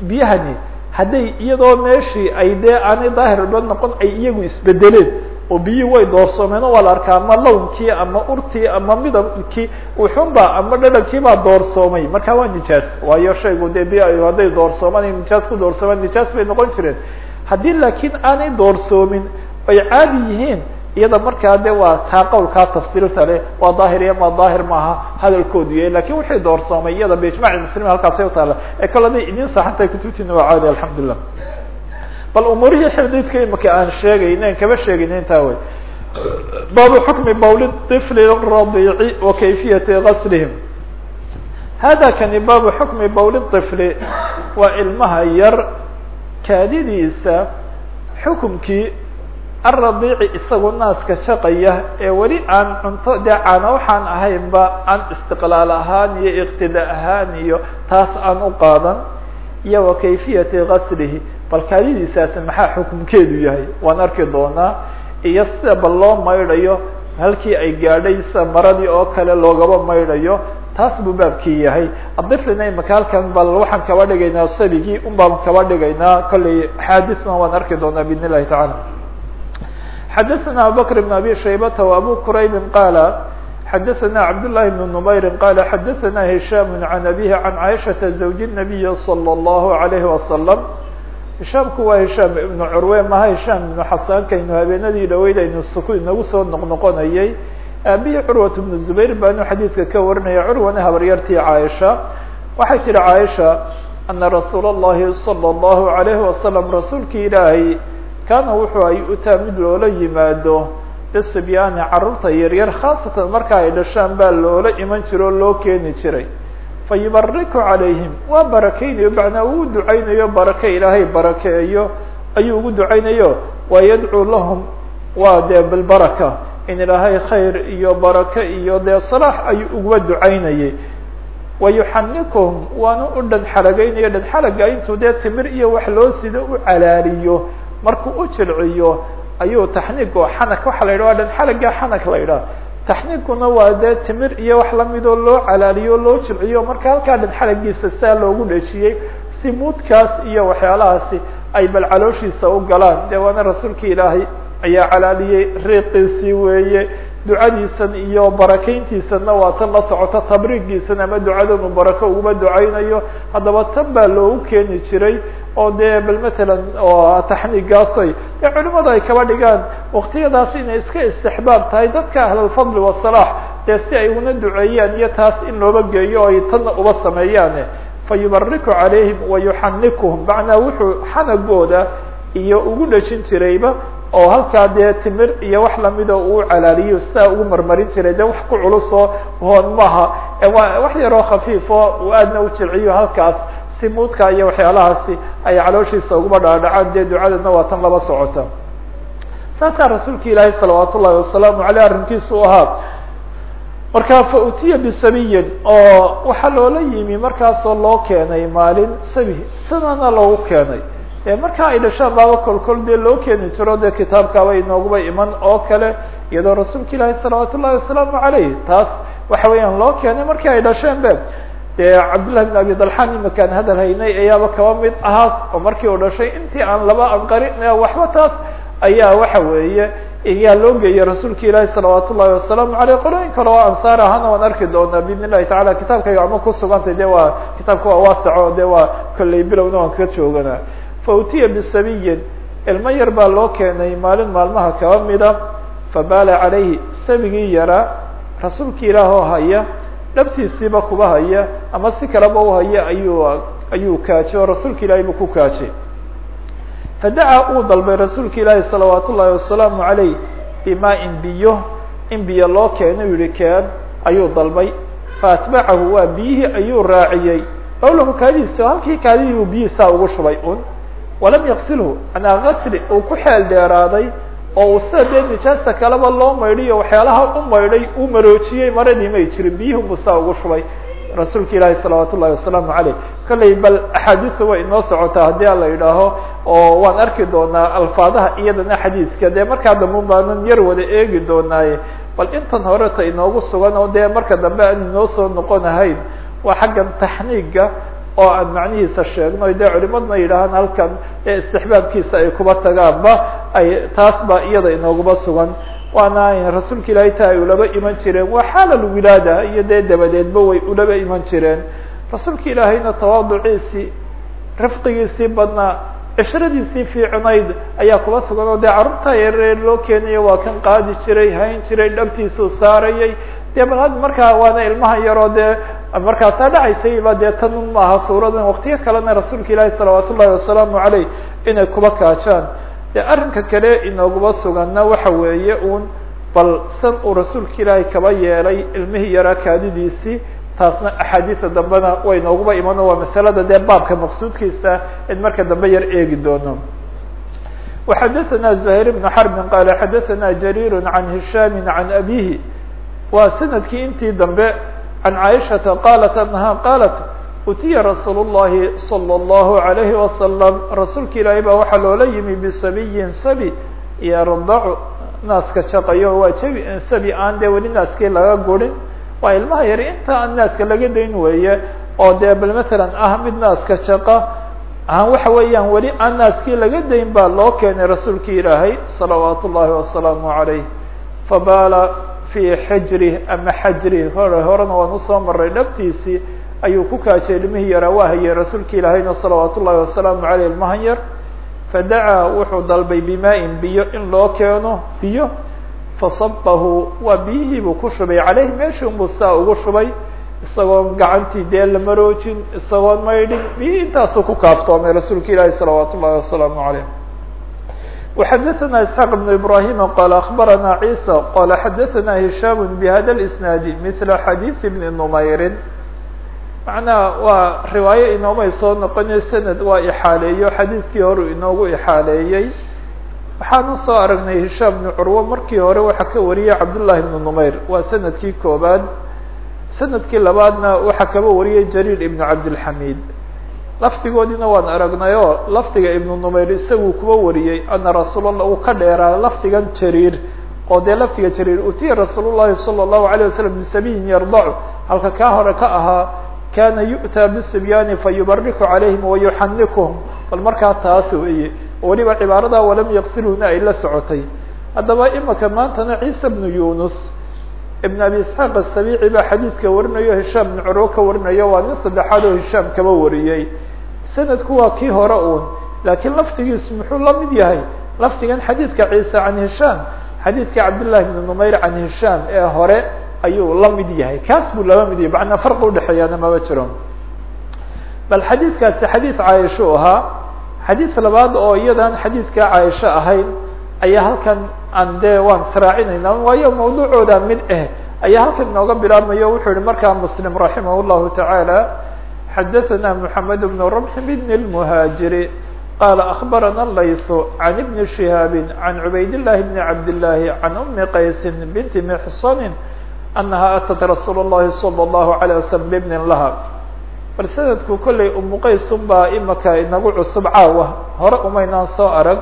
A: biyahani hadday iyadoo meeshii ay dee aanay daahirba noqon ay iyagu isbedeleen oo biyii way doorsoomeen oo waa la arkaa ama lawnkii ama urtii ama midabkii uxunba ama dhadhankii baa doorsoomay. Marka waa nijaas. Waayo shaygu dee bi hadday doorsoomaan nijaas ku doorsoomaan nijaas bay noqon jireen. Haddii laakiin aanay doorsoomin ay caadi yihiin iyada markaa de waa taa qowlkaa tafsiilta leh waa daahir iyo ma daahir maaha hadalkoodu yahay laakiin wixii doorsoomay iyada biijmac muslimiin halkaasay utaala ee kale idin saxantay kutubtiina waa caadi alxamdulilah bal umuurihii xididka imika aan sheegaynen kaba sheegayna intaa wey baabu xukmi bawl طifli radiici wa kayfiyati gaslihim hada kani baabu xukmi bawl طifli waa ilmaha yar kaadidiisa xukumkii alradiici isagu naaska shaqaya ee weli aan cunto dee caana waxaan ahaynba aan istiqlaal ahaan iyo iqtida ahaan iyo taas aan u qaadan iyo wa kayfiyati gaslihi bal kaadidiisaasi maxaa xukumkeedu yahay? Waan arki doonaa. Iyo sida bal loo maydhayo halkii ay gaadhay sida maradii oo kale loogaba maydhayo taas buu baabkii yahay. Adiflina imaka halkan bal waxaan kaba dhigaynaa sabigii un baan kaba dhigaynaa. Kolley axaadiisna waan arki doonaa bidn illahi tacala xadaثna abubakr bn abi shaybata w abu quraybi qaala xadaثna cabdالlahi bn نmayri qala xadaثna hishaam can abihi can caiشhaةa zawji الnabiyi slى الlahu عalayhi wasalam hishaamku waa hishaam ibnu curwe maha hishaam ibnu xasaankaynu habeenadii dhaweyd aynu suku inagu soo noqnoqonayay aabihii curwat bnu zubayr baanu xadiidka ka warinaya curwana habaryartii caaisha waxay tihi caaisha ana rasuula اllahi salى اllahu عalayhi wasalam rasuulkii ilaahay kaana wuxuu ay utaa mid loola yimaado bisibyaani carruurta yaryar khaasatan marka ay dhashaan baa loola iman jira oo loo keeni jiray. Fayubariku calayhim waa barakeynayo macnaa uu ducaynayo barake ilaahay barakeeyo ayuu ugu ducaynayo. Wa yadcuu lahum waa dee bilbaraka in ilaahay khayr iyo barake iyo dee salaax ayuu uguba ducaynayay. Wayuxanikuhum waana u dhan xalagaynayo dhan xalaga intuu dee timir iyo wax loo sido u calaaliyo markuu u jilciyo ayuu taxniig oo xanak waxa la yidhah dhan xalaga xanak la yidhaha taxniigkuna waa dee timir iyo wax lamidoo loo calaaliyo loo jilciyo marka halkaa dhan xalagiisa sidaa loogu dhejiyey si muudkaas iyo waxyaalahaasi ay bal calooshiisa u galaan. Dee waana rasuulka ilaahay ayaa calaaliyey riiqiisii weeye ducadiisan iyo barakeyntiisana waa tan la socota tabriigiisan ama ducadan uu barako uguma ducaynayo. Haddaba tan baa loogu keeni jiray oo dee bal matalan oo taxniigaasoy dee culimadu ay kaba dhigaan. Waktiyadaas inay iska istixbaab tahay dadka ahlalfadli wasalaax dee si ay una duceeyaan iyo taas in looba geeyo ay tanna uba sameeyaan. Fayubariku calayhim wayuxanikuhum macnaa wuxuu xanagooda iyo ugu dhejin jirayba oo halkaa dee timir iyo wax lamida uu calaaliyo sidaa ugu marmarin jiray. De wax ku culusoo hoon maaha. Wax yaroo khafiifo aadna u jilciyo halkaas si muudka iyo waxyaalahaasi ay calooshiisa uguba dhaadhacaan dee ducadana waa tan laba socota. Saasaa rasuulka ilaahay salawaat ullahi wasalaamu aleyh arrinkiisa u ahaa. Marka fa utiya bisabiyin oo waxaa loola yimi markaasoo loo keenay maalin sabi sidana loogu keenay. Marka ay dhashaan baaba kolkol dee loo keeni jiro dee kitaabkaaba inooguba iman oo kale iyadoo rasuulka ilaahi salawaat ullahi wasalaamu aleyh taas waxa weeyaan loo keenay markii ay dhasheen be dee cabdillahi bin abi dalxan imakaan hadal haynay ayaaba kaba mid ahaas oo markii uu dhashay intii aan laba anqarin waxba taas ayaa waxa weeye ayaa loo geeyey rasuulka ilaahi salawaat ullahi wasalaamu aleyh qolooyin kale oo ansaar ahana waan arki doonaa biidn illahi tacala kitaabkayga ama kusugantay de waa kitaabka waa waasaco de waa kolley bilowna waan kaga jooganaa fautiya bisabiyin ilmo yar baa loo keenay maalin maalmaha kaba mida fabaala calayhi sabigii yaraa rasuulka ilaah oo haya dhabtiisiiba kuba haya ama si kaleba u haya ayuu ayuu kaajay oo rasuulka ilaahay buu ku kaajay. Fadacaa uu dalbay rasuulka ilaahi salawaat ullaahi wasalaamu calayh bimaa-in biyo in biyo loo keeno yihi keen ayuu dalbay. Faatbacahu waa biyihii ayuu raaciyey. Owlahu kaadihiisi halkii kaadihii uu biyihiisaa ugu shubay un. Walam yaksilhu manaa gasli uu ku xeel dheeraaday oo uu sida dee nijaasta kaleba loo maydhiyo waxyaalaha u maydhay uu maroojiyey maradii may jirin biyihii musaa ugu shubay. Rasuulka ilaahi salawaat ullahi wasalaamu caleyh kolley bal axaadiisa way inoo socotaa haddii a la yidhaaho oo waan arki doonaa alfaadaha iyadana xadiidka. Dee markaa dambe baanan yar wada eegi doonaaye. Bal intan horeta inoogu sugan oo dee marka dambe aan inoo soo noqonahayn waa xaggan taxniiga oo aan macnihiisa sheegno dee culimadna yidhaahaan halkan ee istixbaabkiisa ay kuba tagaanba ay taas baa iyada inooguba sugan. Waana rasuulka ilaahay ta ay ulaba iman jireen waa xaalal wilaada iyo dee dabadeedba way ulaba iman jireen. Rasuulka ilaahayna tawaaduciisii rifqigiisii badnaa cishradiisii fiicnayd ayaa kuba sugan oo dee carruurta yareer loo keenayo waa kan qaadi jiray hayn jiray dhabtiisuu saarayay dee bal had markaa waana ilmaha yaroo dee markaasaa dhacaysayba dee tanun maaha suuradan waktiyo kalena rasuulka ilaahi salawaat ullahi wasalaamu caleyh inay kuba kaajaan dee arrinka kale inooguba suganna waxa weeye uun bal san uu rasuulka ilaahay kaba yeelay ilmihii yaraa kaadidiisii taasna axaadiisa dambena way nooguba imano waa masalada dee baabka maqsuudkiisa in marka dambe yar eegi doono وxadaثna زhayr بن xرb qal xadaثna jarيir عan هisham عan abihi waa sanadkii intii dambe عan caiشhaةa qalat anaha qalat utiya rasuul الlahi salى الlahu عalayhi wasalam rasuulka ilaahay baa waxaa loola yimi bisabiyin sabi yardacu naaska jaqayo waa jabi sabi aan dee weli naaskii laga gurin waa ilmaha yari inta aan naaska laga dayn weeye oo dee bal matalan ah mid naaska jaqa aan waxa weeyaan weli aan naaskii laga dayn baa loo keenay rasuulki ilaahay salawaat ullahi wasalaamu calayh fabaala fii xijrih ama xajrih hore horena waan u soo maray dhabtiisii ayuu ku kaajay ilmihii yaraa waa hayay rasuulka ilaahayna salawaat ullahi wasalaamu caleyh ilmahan yar. Fadacaa wuxuu dalbay bimaa-in biyo in loo keeno biyo. Fasabahu waa biyihiibuu ku shubay. Caleyhi meeshii unbuu saa ugu shubay isagoon gacantii dee la maroojin isagoon maydhin biyihii intaasuu ku kaaftoomay rasuulka ilaahi salawaat ullahi wasalaamu caleyh وxdثna اسحاq بن ibrahيm qال أخbarana عيسى qال xadثna هisham بhda الاسناad mثl xadيث بن نmayri macnaha waa riwaayo inoomay soo noqonay sanad waa ixaaleeyo xadiidkii hore inoogu ixaaleeyey waxaanu soo aragnay hishaam بن curwo markii hore waxaa ka wariyay cabdالlahi بن نmayr waa sanadkii koobaad sanadkii labaadna waxaa kaba wariyay jrيr iبn cabdالحamid laftigoodina waan aragnayoo laftiga ibnu numayr isaguu kuwa wariyey ana rasuulallah uu ka dheeraa lafdigan jariir. Oo dee laftiga jariir utiya rasuul llahi sala allahu alayh wasalam bisabiyin yardacu halka kaa hore ka ahaa kaana yu'taa bisibyaani fayubariku calayhim wayuxanikuhum bal markaa taas weeye weliba cibaaradaa walam yaqsiluuna ay la socotay. Haddaba imika maantana ciisa bnu yunus ibn abi isxaaq asabiici baa xadiidka warinayo hishaam ibnu curwo ka warinayo waa nin saddexaad oo hishaam kaba wariyey sanadku waa kii hore uun. Laakiin lafdigiisu muxuu la mid yahay? Lafdigan xadiidka ciise can hishaam xadiidka cabdillahi bni numayr can hishaam ee hore ayuu la mid yahay. Kaas buu laba mid yahay macnaa farqi udhexeeyaana maba jiro. Bal xadiidkaasi xadiid caaisho ahaa. Xadiid labaad oo iyadan xadiidka caaisho ahayn ayaa halkan aan dee waan israacinayna waayo mawduucooda mid ah ayaa halkan inooga bilaabmayo wuxuu yihi markaa muslim raximah llahu tacaala xadaثna mحamed بn رمح بn الmhاجiri qala أخbarana layث عan بn شihاab عan cubayd الlahi بn cabd الlahi عan أmi qaysi binti mxsn أnaha atat rasuul الlahi slى الlahu عalيه waslم bibni laha bal sanadku kollay umu qaysun baa imaka inagu cusub caawa hore umaynaan soo arag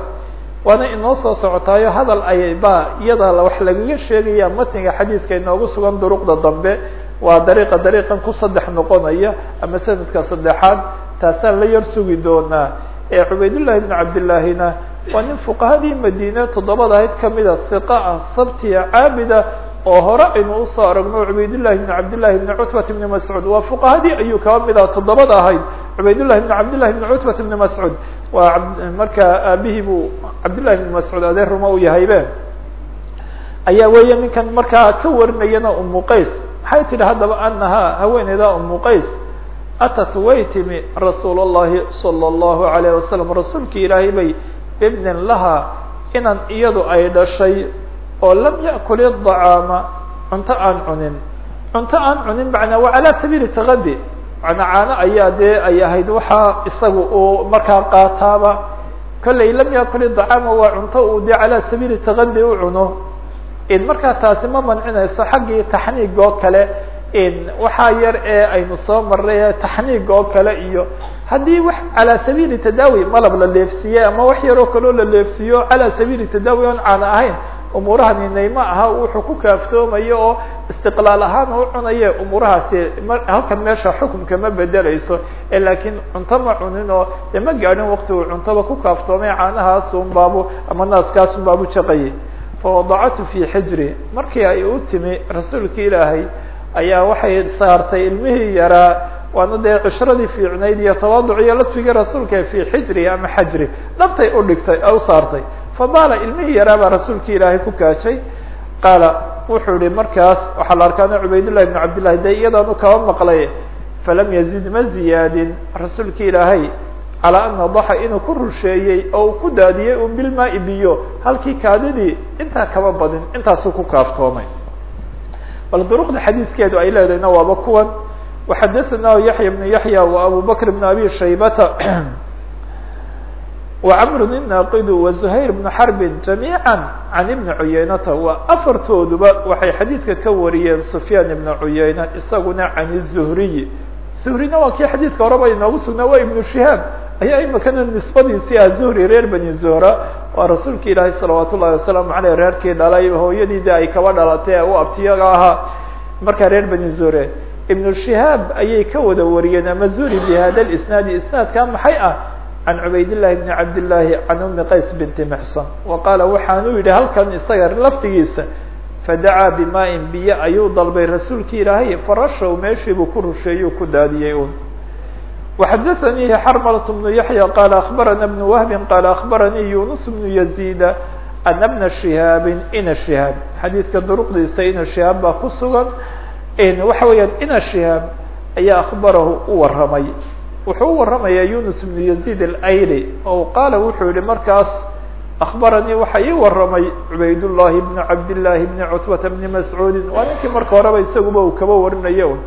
A: waana inoo soo socotaayo hadal ay ba iyada wax lagaga sheegaya matniga xadiidka inoogu sugan duruqda dambe waa dariiqa dariiqan ku saddex noqonaya ama sanadka saddexaad taasaan la yar sugi doonaa. Ee cubaydullahi bn cabdillaahina waa nin fuqahadii madiine toddobada ahayd kamida ah sabtiya caabida oo hore aynu u soo aragno cubaydullahi bn cabdillahi bn cutbat bni mascuud. Waa fuqahadii ayuu kaba mid ah toddobada ahayd. Cubaydullahi bn cabdillahi bn cutbat bni mascuud. Waa markaa aabihii buu cabdillahi bn mascuud adeer ruma u yahaybe ayaa weeye ninkan markaa ka warinayana umu qays maxay tidhi haddaba anahaa haweeneyda umu qays atat way timi rasuul اllahi salى اllahu alayh wasalam rasuulki ilaahay bay bibnin laha inan iyadu ay dhashay oo lam yakul idacaama cunto aan cunin cunto aan cunin macnaa waa calaa sabiili taqadi macnaa caano ayaa dee ay ahayd waxaa isaga uu markaa qaataaba kollay lam yakul idacaama waa cunto uu dee calaa sabiili taqadi u cuno in markaa taasi ma mancinayso xaggii taxniig oo kale waxaa yar ee aynu soo marray taxniig oo kale iyo haddii wax calaa sabiili tadaawi malab la leefsiiyey ama wax yaroo kaleo la leefsiiyo calaa sabiili tadaawi oon caana ahayn umuurahani nayma aha wuxuu ku kaaftoomayo oo istiqlaal ahaan u cunaye umuurahaasi halkan meesha xukunka ma bedelayso laakiin cunto ma cunin oo dee ma gaadhin wakti uu cuntoba ku kaaftoomay caanahaasun baabu ama naaskaasun baabu jaqayay fawadacatu fi xijri markii ay u timi rasuulki ilaahay ayaa waxay saartay ilmihii yaraa waana dee cishradii fiicnayd iyo tawaaduc iyo ladfigii rasuulka fi xijri ama xajri dhabtay udhigtay u saartay fabaala ilmihii yaraa baa rasuulki ilaahay ku kaajay qaala wuxuu yihi markaas waxaa la arkaana cubaydullahi bn cabdillahi de iyadaanu kaba maqlay falam yazid ma ziyaadin rasuulki ilaahay calaa an nadaxa inuu ku rusheeyey oo uu ku daadiyey un bilmaai biyo halkii kaadidii intaa kaba badin intaasuu ku kaaftoomay bal duruqda xadiidkeedu ay leedahayna waaba kuwan waxadaثana yaxya bnu yaxya wa abu bakr bn abi shaybata وcmr الناqd وزhayr بن xرb جamيعا عan iبn عuyaynata waa afartooduba waxay xadiidka ka wariyeen سfyaan iبn عuyayna isaguna can الزhriy zuhrina waa kii xadiidka horeba inoogu sugnaa waa iبnu شihaab ayaa imakana nisbadiisi ah zuhri reer bani zuhra. Waa rasuulki ilaahi salawaat ullahi wasalaamu aleyh reerkii dhalay hooyadiida ay kaba dhalatay u abtiyaga ahaa. Markaa reer bani zure ibnu shihaab ayay ka wada wariyeen ama zuri bi hada isnaadi isnaadka maxay ah? Can cubaydillahi bni cabdillaahi can umi qays binti mexson wa qaala waxaanu yidhi halkan isaga laftigiisa fadacaa bimaa-in biyo ayuu dalbay rasuulki ilaahay farashow meeshiibuu ku rusheeyuu ku daadiyey un وxadثnيi xrmلة بن yaحyى qال أخbarana بن وهb qال أخbaranii yunus بن يزيد أن بna شhihاab ina شhihاab xadiidka duruqdiisa ina شhihaab baa ku sugan waxa weeyaan ina شhihaab ayaa أخbarahu u waramay wuxuu u waramaya yunus بن يزيد الأyli o qaala wuxuu yihi markaas أخbaranii waxa ii waramay cubayd الlahi بن cabd للahi بن cتبة بن masعوudi waa ninkii marka horeba isaguba uu kaba warinayo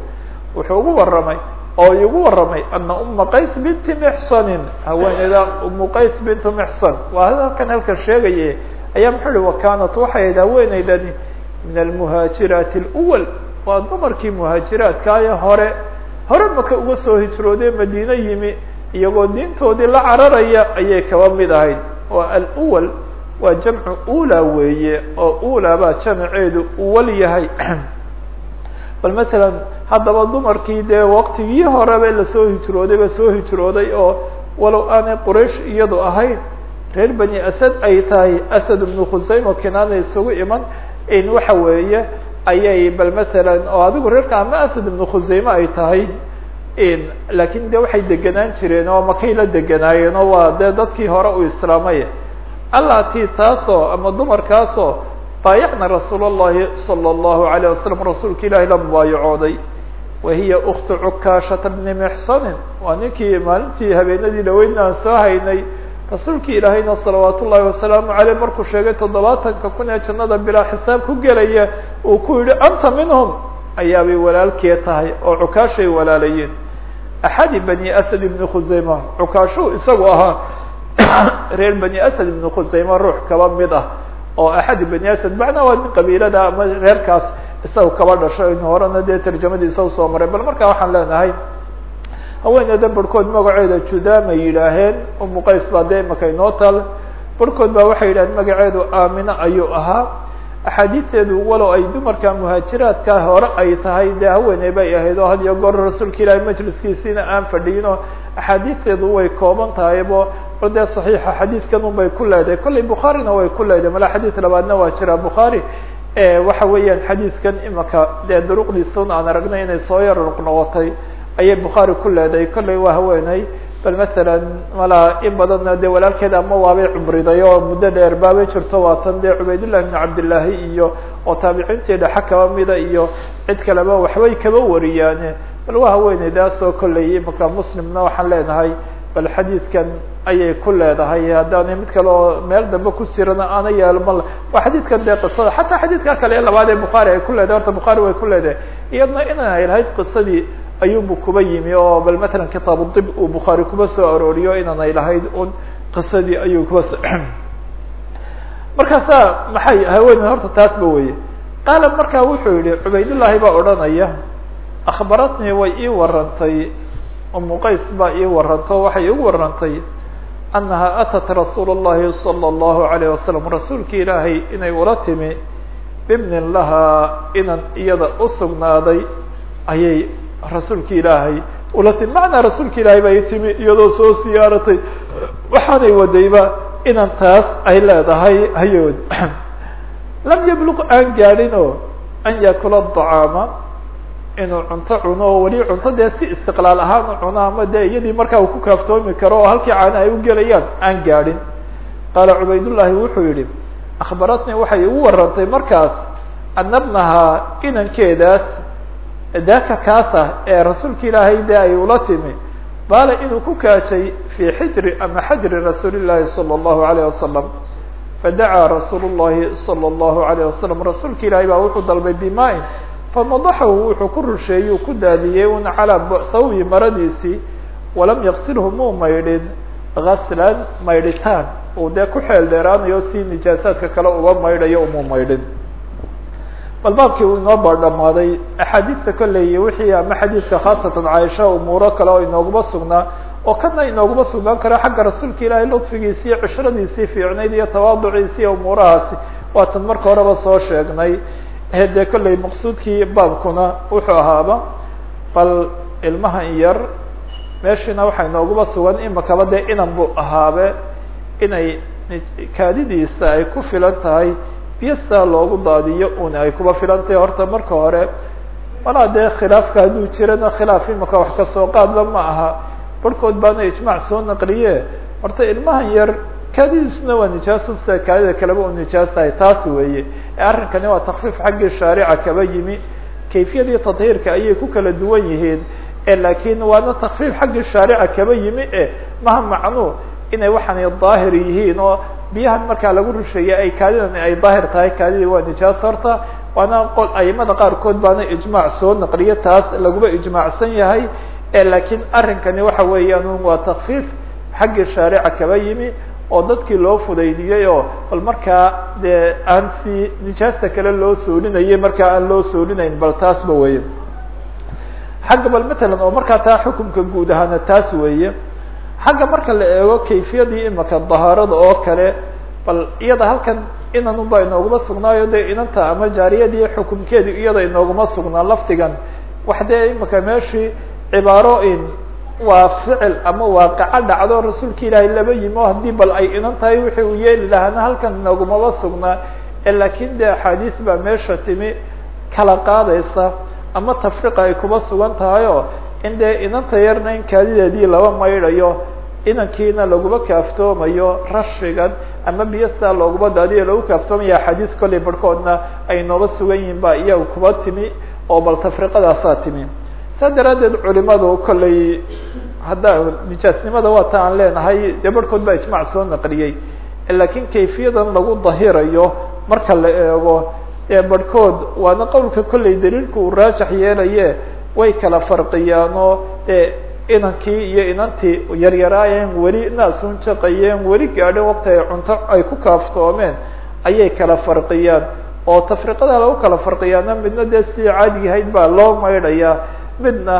A: wuxuu ugu waramay oo igu waramay ana uma qays binti mxsanin haweeneyda umu qays bintu mxsan waa halkan halkan sheegaye ayaa muxuu ihi wakanat waxay ahayd haweeneydani min almuhaajiraati اlأwal waa dumarkii muhaajiraadkaayo hore hore maka uga soo hijroodee madiine yimi iyagoo diintoodii la cararaya ayay kaba mid ahayd. Oo alwal waa jamcu ula weeye oo ula baa jamaceedu uwal yahay. Bal matalan haddaba dumarkii dee waktigii horeba lasoo hijrooday ba soo hijrooday oo walow aanay quraysh iyadu ahayn reer bani asad ay tahay asad ibnu khusayma kinaana isugu iman in waxa weeye ayay bal matalan oo adigu reerka ama asad ibnu khusayme ay tahay lakin de waxay degenaan jireen oo makay la deganaayeen oo waa dee dadkii hore u islaamay allati taasoo ama dumarkaasoo baayacna rasuul اllahi salى اllahu alayه wasalam rasuulka ilahi la mubaayacooday wahiya uktu cukaashata bni mexsanin waa ninkii maalintii habeenadii dhaweydna aan soo haynay rasuulkii ilaahayna salawaat ullahi wasalaamu aleyh markuu sheegay toddobaatanka kun ee jannada bilaa xisaab ku gelaya uu ku yihi anta minhum? Ayaabay walaalkee tahay oo cukaashay walaalayeen axadi bani asad ibni khusayma cukaashu isagu ahaa reer bani asad ibni khusayma ruux kaba mid ah oo axadi bani asad macnaa waa nin qabiilada ama isaga kaba dhasho in horena dee tarjamadiisa u soo maray. Bal markaa waxaan leenahay haweeneyda barhkood magaceeda judama yidhaaheen umu qays baa dee imaka inoo tal barhkood baa waxay yidhaheen magaceedu aamina ayuu ahaa. Axaadiisteedu walow ay dumarka muhaajiraadka hore ay tahay dee haweeney bay ahayd oo had iyo goor rasuulka ilaahi majliskiisiina aan fadhiyin oo axaadiisteedu way kooban tahaybo o dee saxiixa xadiidkan un bay ku leedahay. Kollay bukhaarina way ku leedahay mala xadiid labaadna waa jira. Bukhaari waxa weeyaan xadiidkan imaka dee duruqdiisa un aan aragnay inay soo yar noqotay ayay bukhaari ku leedahay kollay waa haweeney bal matalan malaa in badanna dee walaalkeeda ama waabay cumriday oo muddo dheer baabay jirto waatan dee cubaydullahi bn cabdillaahi iyo oo taabiciintii dhexa kaba mida iyo cid kaleba waxbay kaba wariyaane bal waa haweeneydaasoo kollay imaka muslimna waxaan leenahay bal xadiidkan ayay ku leedahay. Haddaanay mid kale oo meel dambe ku jirana aana yeelma waa xadiidkan dee qisada xataa xadiidka kale ee labaad ee bukhaari ay ku leedahay horta bukhaari way ku leedahay. Iyadna inay lahayd qisadii ayuunbu kuba yimi oo bal matalan kitaabu dib uu bukhaari kuba soo arooriyo inaanay lahayd un qisadii ayuu kuba so markaasaa maxay haweeney horta taasba weye qaala markaa wuxuu yihi cubaydullaahi baa odhanaya akhbaratnii way ii warantay umu qays baa ii waranto waxay igu warantay annaha atat rasuul اllahi salى اllahu alayه wasalam rasuulki ilaahay inay ula timi bibnin lahaa inan iyada usugnaaday ayay rasuulki ilaahay ula timi macnaa rasuulka ilaahay baa ii timi iyadoo soo siyaaratay waxaanay wadayba inan taas ay leedahay hayood lam yabluq aan gaadhin oo an yakula dacaama inuu cunto cuno oo weli cunto dee si istiqlaal ahaan u cuno ama dee iyadii markaa uu ku kaaftoomi karo oo halkii caana ay u gelayaan aan gaadhin. Qaala cubaydullaahi wuxuu yidhi akhbaratnii waxay igu warantay markaas annabnahaa inankeedaas daaka ah ee rasuulka ilaahay dee ay ula timi. Baale inuu ku kaajay fii xijri ama xajri rasuuli llaahi sala allahu alayh wasalam fadacaa rasuulu llahi sala allahu alayh wasalam rasuulka ilaahay baa wuxuu dalbay bimaain famadaxahu wuxuu ku rusheeyey ku daadiyey un calaa thawbi maradiisii walam yaksilhu muu maydhin gaslan maydhitaan uu dee ku xeel dheeraanayo si nijaasaadka kale uga maydhayo umuu maydhin bal baabkii uu inoo baadhamaaday axaadiidta kolley wixii ama xadiidka khaasatan caaisha umuuro kale oo inooguma sugnaa oo kana inooguma sugnaan kara xagga rasuulka ilaahay lutfigiisi iyo cushradiisii fiicnayd iyo tawaaduciisi iyo umuurahaasi waatan marka horeba soo sheegnay dee kolley maqsuudkii baabkuna wuxuu ahaaba bal ilmahan yar meeshiina waxay nooguba sugan imakaba dee inan buu ahaabe inay kaadidiisa ay ku filan tahay biyo loogu daadiyo un ay kuba filan tahay. Horta marka hore malaa dee khilaafka hadduu jirana khilaaf imaka wax ka soo qaadla ma aha. Barhkood baana ijmaac soo naqliye horta ilmahan yar kaadidiisuna waa nijaaso sida kaadida kaleba u nijaas tahay taas weeye. Arrinkani waa takfiif xaggii shaarica kaba yimi. Kayfiyadii tadhiirka ayay ku kala duwan yihiin. Lakin waana takfiif xaggii shaarica kaba yimi e maha macnu inay waxaanay daahir yihiin oo biyahan markaa lagu rusheeyay ay kaadidan ay daahir tahay. Kaadidii waa nijaas horta waana qol aimada qaarkood baana ijmaac soo naqliye taas laguba ijmaacsan yahay. Lakiin arrinkani waxa weeyaan waa takfiif xaggii shaarica kaba yimi oo dadkii loo fudaydiyey oo bal markaa dee aan si nijaasta kale loo soolinayay markaa aan loo soolinayn bal taasba weeye. Xagga bal matalan oo markaa taa xukunka guud ahaana taas weeye. Xagga marka la eego kayfiyadii imaka dahaarada oo kale bal iyada halkan inan ba inooguma sugnaayo de inanta ama jaariyadii xukunkeedi iyada inooguma sugnaa lafdigan. Wax dee imaka meeshii cibaaro in waa ficil ama waaqaco dhacdo rasuulka ilaahay laba yimi o haddii bal ay inan tahay wixii uu yeeli lahaana halkan inoogumaba sugnaa. Lakin de axaadiis baa meesha timi kala qaadaysa ama tafriqa ay kuba sugan tahay in dee inanta yarna in kaadideedii laba maydhayo inankiina laguma kaaftoomayo rashigan ama biyo sidaa looguma daadiyo lagu kaaftoomaya axaadiis kolley barhkoodna ay nooba sugan yihiin ba iyaga kuba timi oo bal tafriqadaasaa timi saa daraaddeed culimadu kolley hadda nijaasnimada waa ta aan leenahay dee barhkood baa ijmac soo naqliyey. Lakin kayfiyadan lagu dahirayo marka la eego ee barhkood waana qowlka kolley daliilka uu raajax yeelaye way kala farqiyaan oo inankii iyo inantii yaryaraayeen weli naasun jaqayeen weli gaadhin waqti ay cunto ay ku kaaftoomeen ayay kala farqiyaan. Oo tafriqada lagu kala farqiyaana midna dee sidii caadigahayd baa loo maydhayaa midna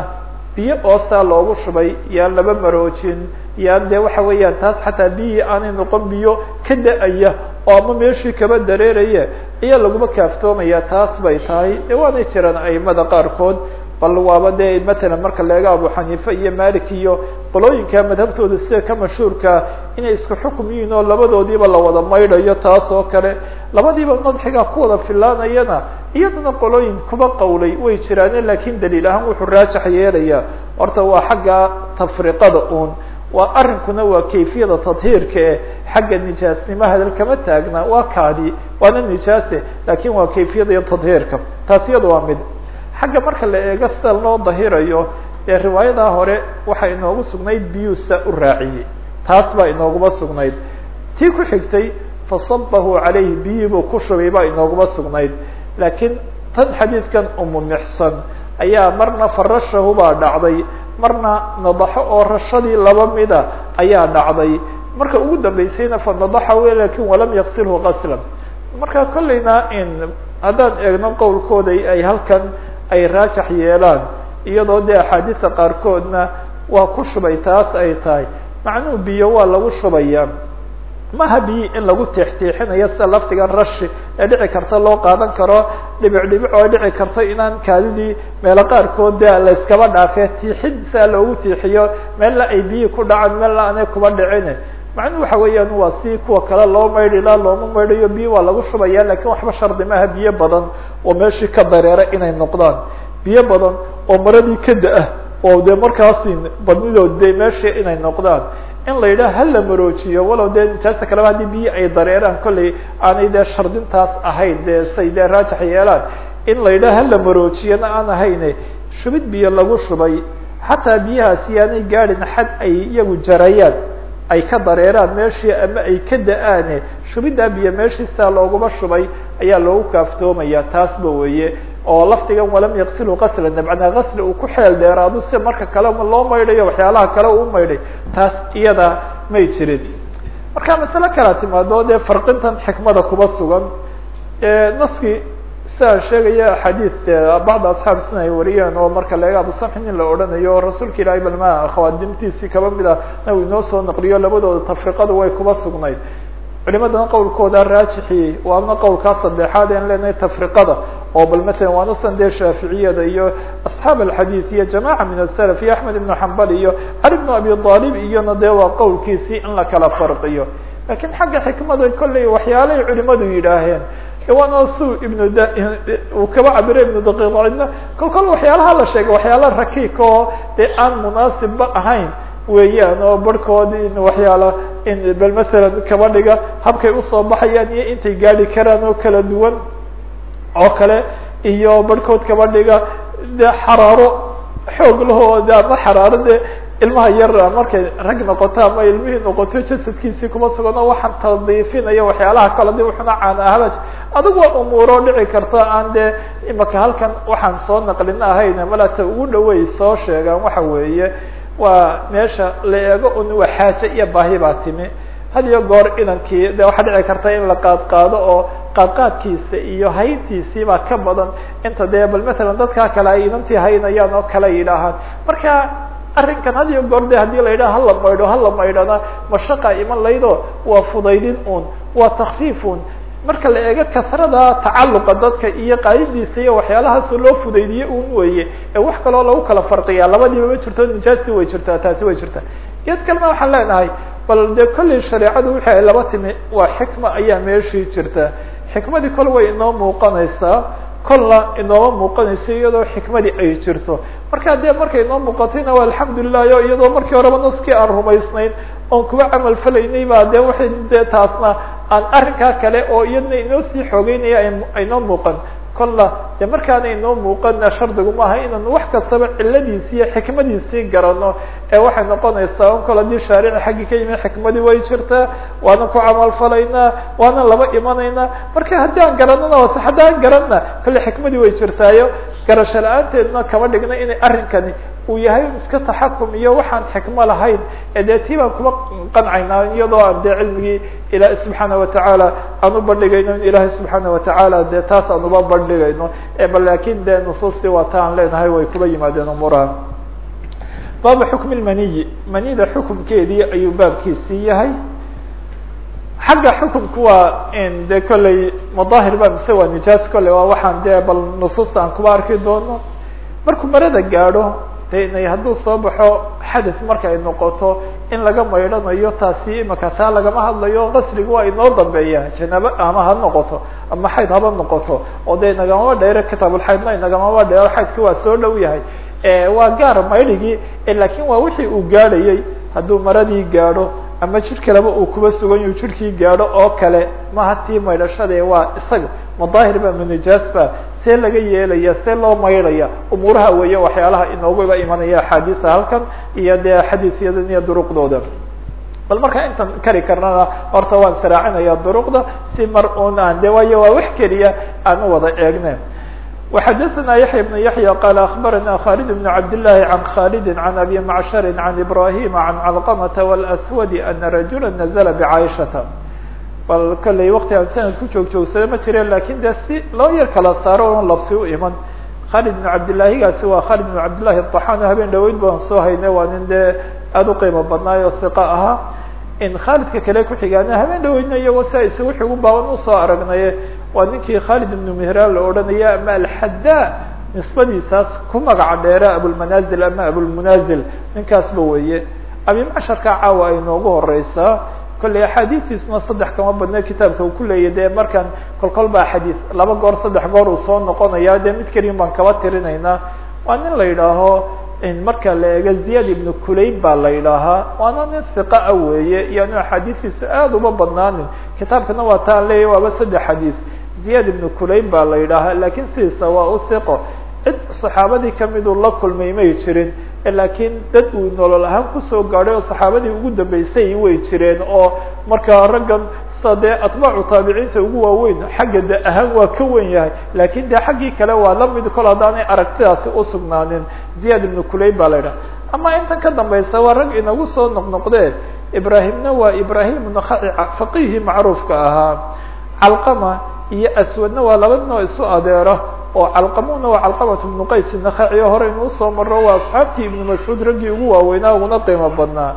A: biyo oostaa loogu shubay yaan laba maroojin yaan dee waxa weeyaan taas xataa biyihii aanay noqon biyo ka da'aya oo ama meeshii kaba dareeraya ayaa laguma kaaftoomaya taas bay tahay. De waanay jiraan aimada qaarkood bal waaba dee matalan marka la eego abu xaniife iyo malik iyo qolooyinka madhabtooda sida ka mashhuurkaa inay isku xukum yihiin oo labadoodiiba la wada maydhayo taas oo kale labadiiba nadxigaa ku wada filaanayana iyadana qolooyin kuba qawlay way jiraane laakiin daliil ahaan wuxuu raajax yeelaya. Horta waa xagga tafriqada uun waa arrinkuna waa kayfiyada tadhiirka eh xagga nijaasnimo hadal taagna waa kaadi waana nijaase laakiin waa kayfiyada iyo tadhiirka taas iyada waa mid xagga marka la eego sida loo dahirayo ee riwaayadaa hore waxaa inoogu sugnayd biyuu saa u raaciyey. Taas baa inooguma sugnayd. Tii ku xigtay fasabahu calayhi biyii buu ku shubay baa inooguma sugnayd. Laakiin tan xadiidkan umumixsan ayaa marna farashahu baa dhacday marna nadaxo oo rashadii laba mida ayaa dhacday. Marka ugu dambeysayna fanadaxa w laakiin walam yaksilhu qaslan. Marka kolleyna in haddaan eegno qowlkooda ay halkan ay raajax yeelaan iyadoo dee axaadiista qaarkoodna waa ku shubay taas ay tahay. Macnuhu biyo waa lagu shubaya maha biyi in lagu teexteexinayo sida laftigan rashi ee dhici karta loo qaadan karo dhibic dhibic oo dhici karto inaan kaadidii meelo qaarkood de la iskaba dhaafee tiixid saa loogu tiixiyo meella ay biyi ku dhacaan meella aanay kuba dhicin macnuhu waxa weeyaan waa si kuwa kale loo maydhi la looma maydhayo biyo waa lagu shubaya laakiin waxba shardi maaha biyo badan oo meeshii ka dareera inay noqdaan. Biyo badan oo maradii ka da'ah oo de markaasi badnidood de meeshii inay noqdaan. In la yidhaha hala maroojiyo walow dee nijaasta kaleba haddii biyo ay dareeraan kolley aanay dee shardintaas ahayn dee say dee raajax yeelaan. In la yidhaha hala maroojiyana aan ahayne shubid biyo lagu shubay. Xataa biyahaasi aanay gaadhin xad ay iyagu jarayaan ay ka dareeraan meeshii ama ay ka da'aane shubiddaa biyo meeshii saa looguma shubay ayaa loogu kaaftoomaya taasba weeye. Oo lafdigan walam yaksilhu qaslan macnaa qasli uu ku xeel dheeraado si marka kale loo maydhayo waxyaalaha kale uu maydhay taas iyada may jirin. Marka masale kalea timaado dee farqintan xikmada kuba sugan naskii sidaa sheegaya xadiid bacda asxaab sina ay wariyeen oo marka laega abusamxin in la odhanayo oo rasuulka ilaahay balma khawaadimtiisii kaba mid a na uu inoo soo naqliyo labadooda tafriqadu way kuba sugnayd. Culimadana qowlkooda raajixi waana qowlkaa saddexaad en leenahay tafriqada oo bal matalan waana san dee shaaficiyada iyo asxaab alxadiid iyo jamaca min asalaf iyo axmed ibnu xambal iyo cali bnu abi aalib iyona dee waa qowlkiisii in la kala farqiyo. Lakiin xagga xikmada kolley waxyaalay culimadu yidhaaheen waana su ibnu uu kaba cabiro ibnu daqiiqcidna kol kol waxyaalaha la sheegay waxyaala rakiik oo dee aan munaasibba ahayn weeyaan oo barhkood in waxyaala in bal masalan kaba dhiga habkay u soo baxayaan iyo intay gaadi karaan oo kala duwan oo kale iyo barhkood kaba dhiga de xaraaro xoog lahoo de ama xaraaro de ilmaha yar markay rag noqoto ama ilmihii noqoto jasadkiisii kuma sugano waxaan tadiifinaya waxyaalaha kale di wuxuna caana ahabaj adigu waa umuuro dhici karta aan dee imaka halkan waxaan soo naqlina ahayn malata ugu dhawey soo sheegaan waxa weeye waa meesha la eego un waa xaaje iyo baahi baa timi. Had iyo goor inankii de waxaa dhici karta in la qaad qaado oo qaadqaadkiisa iyo hayntiisii baa ka badan. Inta dee bal matalan dadkaa kale ay inantii haynayaan oo kale yidhaahaan. Marka arrinkan had iyo goor de haddii la yidhaha hala maydho hala maydhona mashaqa iman laydo waa fudaydin un waa takfiif un marka la eego kasrada tacaluqa dadka iyo qaadidiisa iyo waxyaalahaasoo loo fudaydiye un weeye ee wax kaloo lagu kala farqiyaa labadiiba ma jirto nijaastii way jirtaa taasi way jirtaa. Geed kalena waxaan leenahay bal dee kolley shareecadu wixii ay laba timi waa xikma ayaa meeshii jirta. Xikmadii kol way inoo muuqanaysaa kolna inooma muuqanayso iyadoo xikmadii ay jirto. Marka dee markay inoo muuqatayna waa alxamdulilah o iyadoo markii horeba naskii aan rumaysnayn oon kuba camal falaynay ba de waxay dee taasna aan arrinkaa kale oo iyadna inoo sii xoogeynaya aynoo muuqan kolla dee markaana inoo muuqana shardigu maaha inaan wax kastaba ciladiisi iyo xikmadiisii garano ee waxay noqonaysaa un kol haddii shaarici xaggi ka yimi xikmadii way jirtaa waana ku camal falaynaa waana laba imanaynaa marka haddii aan garanana hoose haddii aan garanna kolle xikmadii way jirtaayo. Garasho la'aanteedna kama dhigna inay arrinkani uu yahay iska taxakum iyo waxaan xikmo lahayn ee dee tii baan kuma qancayna iyadoo aan dee cilmigii ilaahi subxaana watacaala aan u bandhigayno in ilaahay subxaana watacaala dee taas aan uba bandhigayno bal laakin dee nusuustii waa ta aan leenahay way kuba yimaadeen umuuraha baabu xukmi lmaniyi manida xukumkeedii ayuu baabkiisii yahay. Xagga xukumku waa de kolley madaahir ba mise waa nijaas kolley waa waxaan dee bal nusuusta aan kuba arki doono. Markuu marada gaadho de hadduu soo baxo xadث marka ay noqoto in laga maydhanayo taasi imaka taa lagama hadlayo qasrigu waa inoo dambeeya janaabo ama ha noqoto ama xayd haba noqoto oo de nagamaba dheero kitaabulxaydna nagamaba dheero xaydki waa soo dhow yahay. Waa gaar maydhigii laakiin waa wixii uu gaadhayay hadduu maradii gaadho ama jir kaleba uu kuba sugan yahu jirkii gaadho oo kale maha tii maydhashade waa isaga. Madaahir ba manijaas ba see laga yeelaya see loo maydhaya umuuraha weeye waxyaalaha inooguba imanaya axaadiisa halkan iyo dee xadiisyadan iyo duruqdooda bal markaa intaan kari karnana horta waan saraacinaya duruqda si mar un aan de waayo waa wax keliya aan u wada eegne وxdثna يحيى بن يحيى قال أخبرنا خالد بن عبد الله عن خالد عن أبي معشر عن إبراهيم عن علقمة والأسود أن رجuلا نزل بعائشةa bal kalley wakti aan sanad ku joogjoogsada ma jireen laakiin de si loo yar kala saaro on labsi u iman. Khalid cabdillaahi gaasi waa khalid ibn cabdillaahi aطaxaan habeen dhaweyd baan soo haynay waa nin dee aada u qiimo badnaay oo hiqa ahaa. In khaalidka kale kuxigaana habeen dhaweydna iyagoo saa isugu xigun baaban u soo aragnaye waa ninkii khaalid ibnu mihraan la odhanaya ama alxaddaa nisbadiisaas ku magaca dheera abulmanaazil ama abulmunazil ninkaasba weeye. Abimacasharka caawa ay noogu horeysaa kolley axaadiistiisuna saddex kama badne kitaabka uu ku leeyahy dee markaan kolkol baa xadiis laba goor saddex goor uu soo noqonaya dee mid keliyan baan kaba tirinaynaa waa nin la yidhaaho marka la eego ziyad ibnu kulayb baa la yidhaahaa waana nin siqa a weeye iyo anu axaadiistiisa aada uma badnaanin kitaabkana waa taan leeyahy waaba saddex xadiis ziyad ibnu kulayb baa la yidhaahaa laakiin sidiisa waa u siqo cid saxaabadii kamiduu la kulmay may jirin lakiin dad uu nolol ahaan ku soo gaadhay oo saxaabadii ugu dambeysay way jireen oo markaa raggan sa dee atbaacu taabiciinta ugu waaweyn xagga de ahaan waa ka wen yahay. Lakin de xaggii kale waa la mid kol haddaanay aragtidaasi usugnaanin ziyad ibnu kulayb baa la yidhaha. Ama intan ka dambeysa waa rag inagu soo noqnoqdeen ibraahimna waa ibrahim nakhaci faqihii macruufka ahaa. Calqama iyo aswadna waa laba nin oo isu adeero oo calqamuna waa calqamat ibnu qays nakhaci hore inuu soo maro waa asxaabtii ibnu mascuud raggii ugu waaweynaa uguna qiimo badnaa.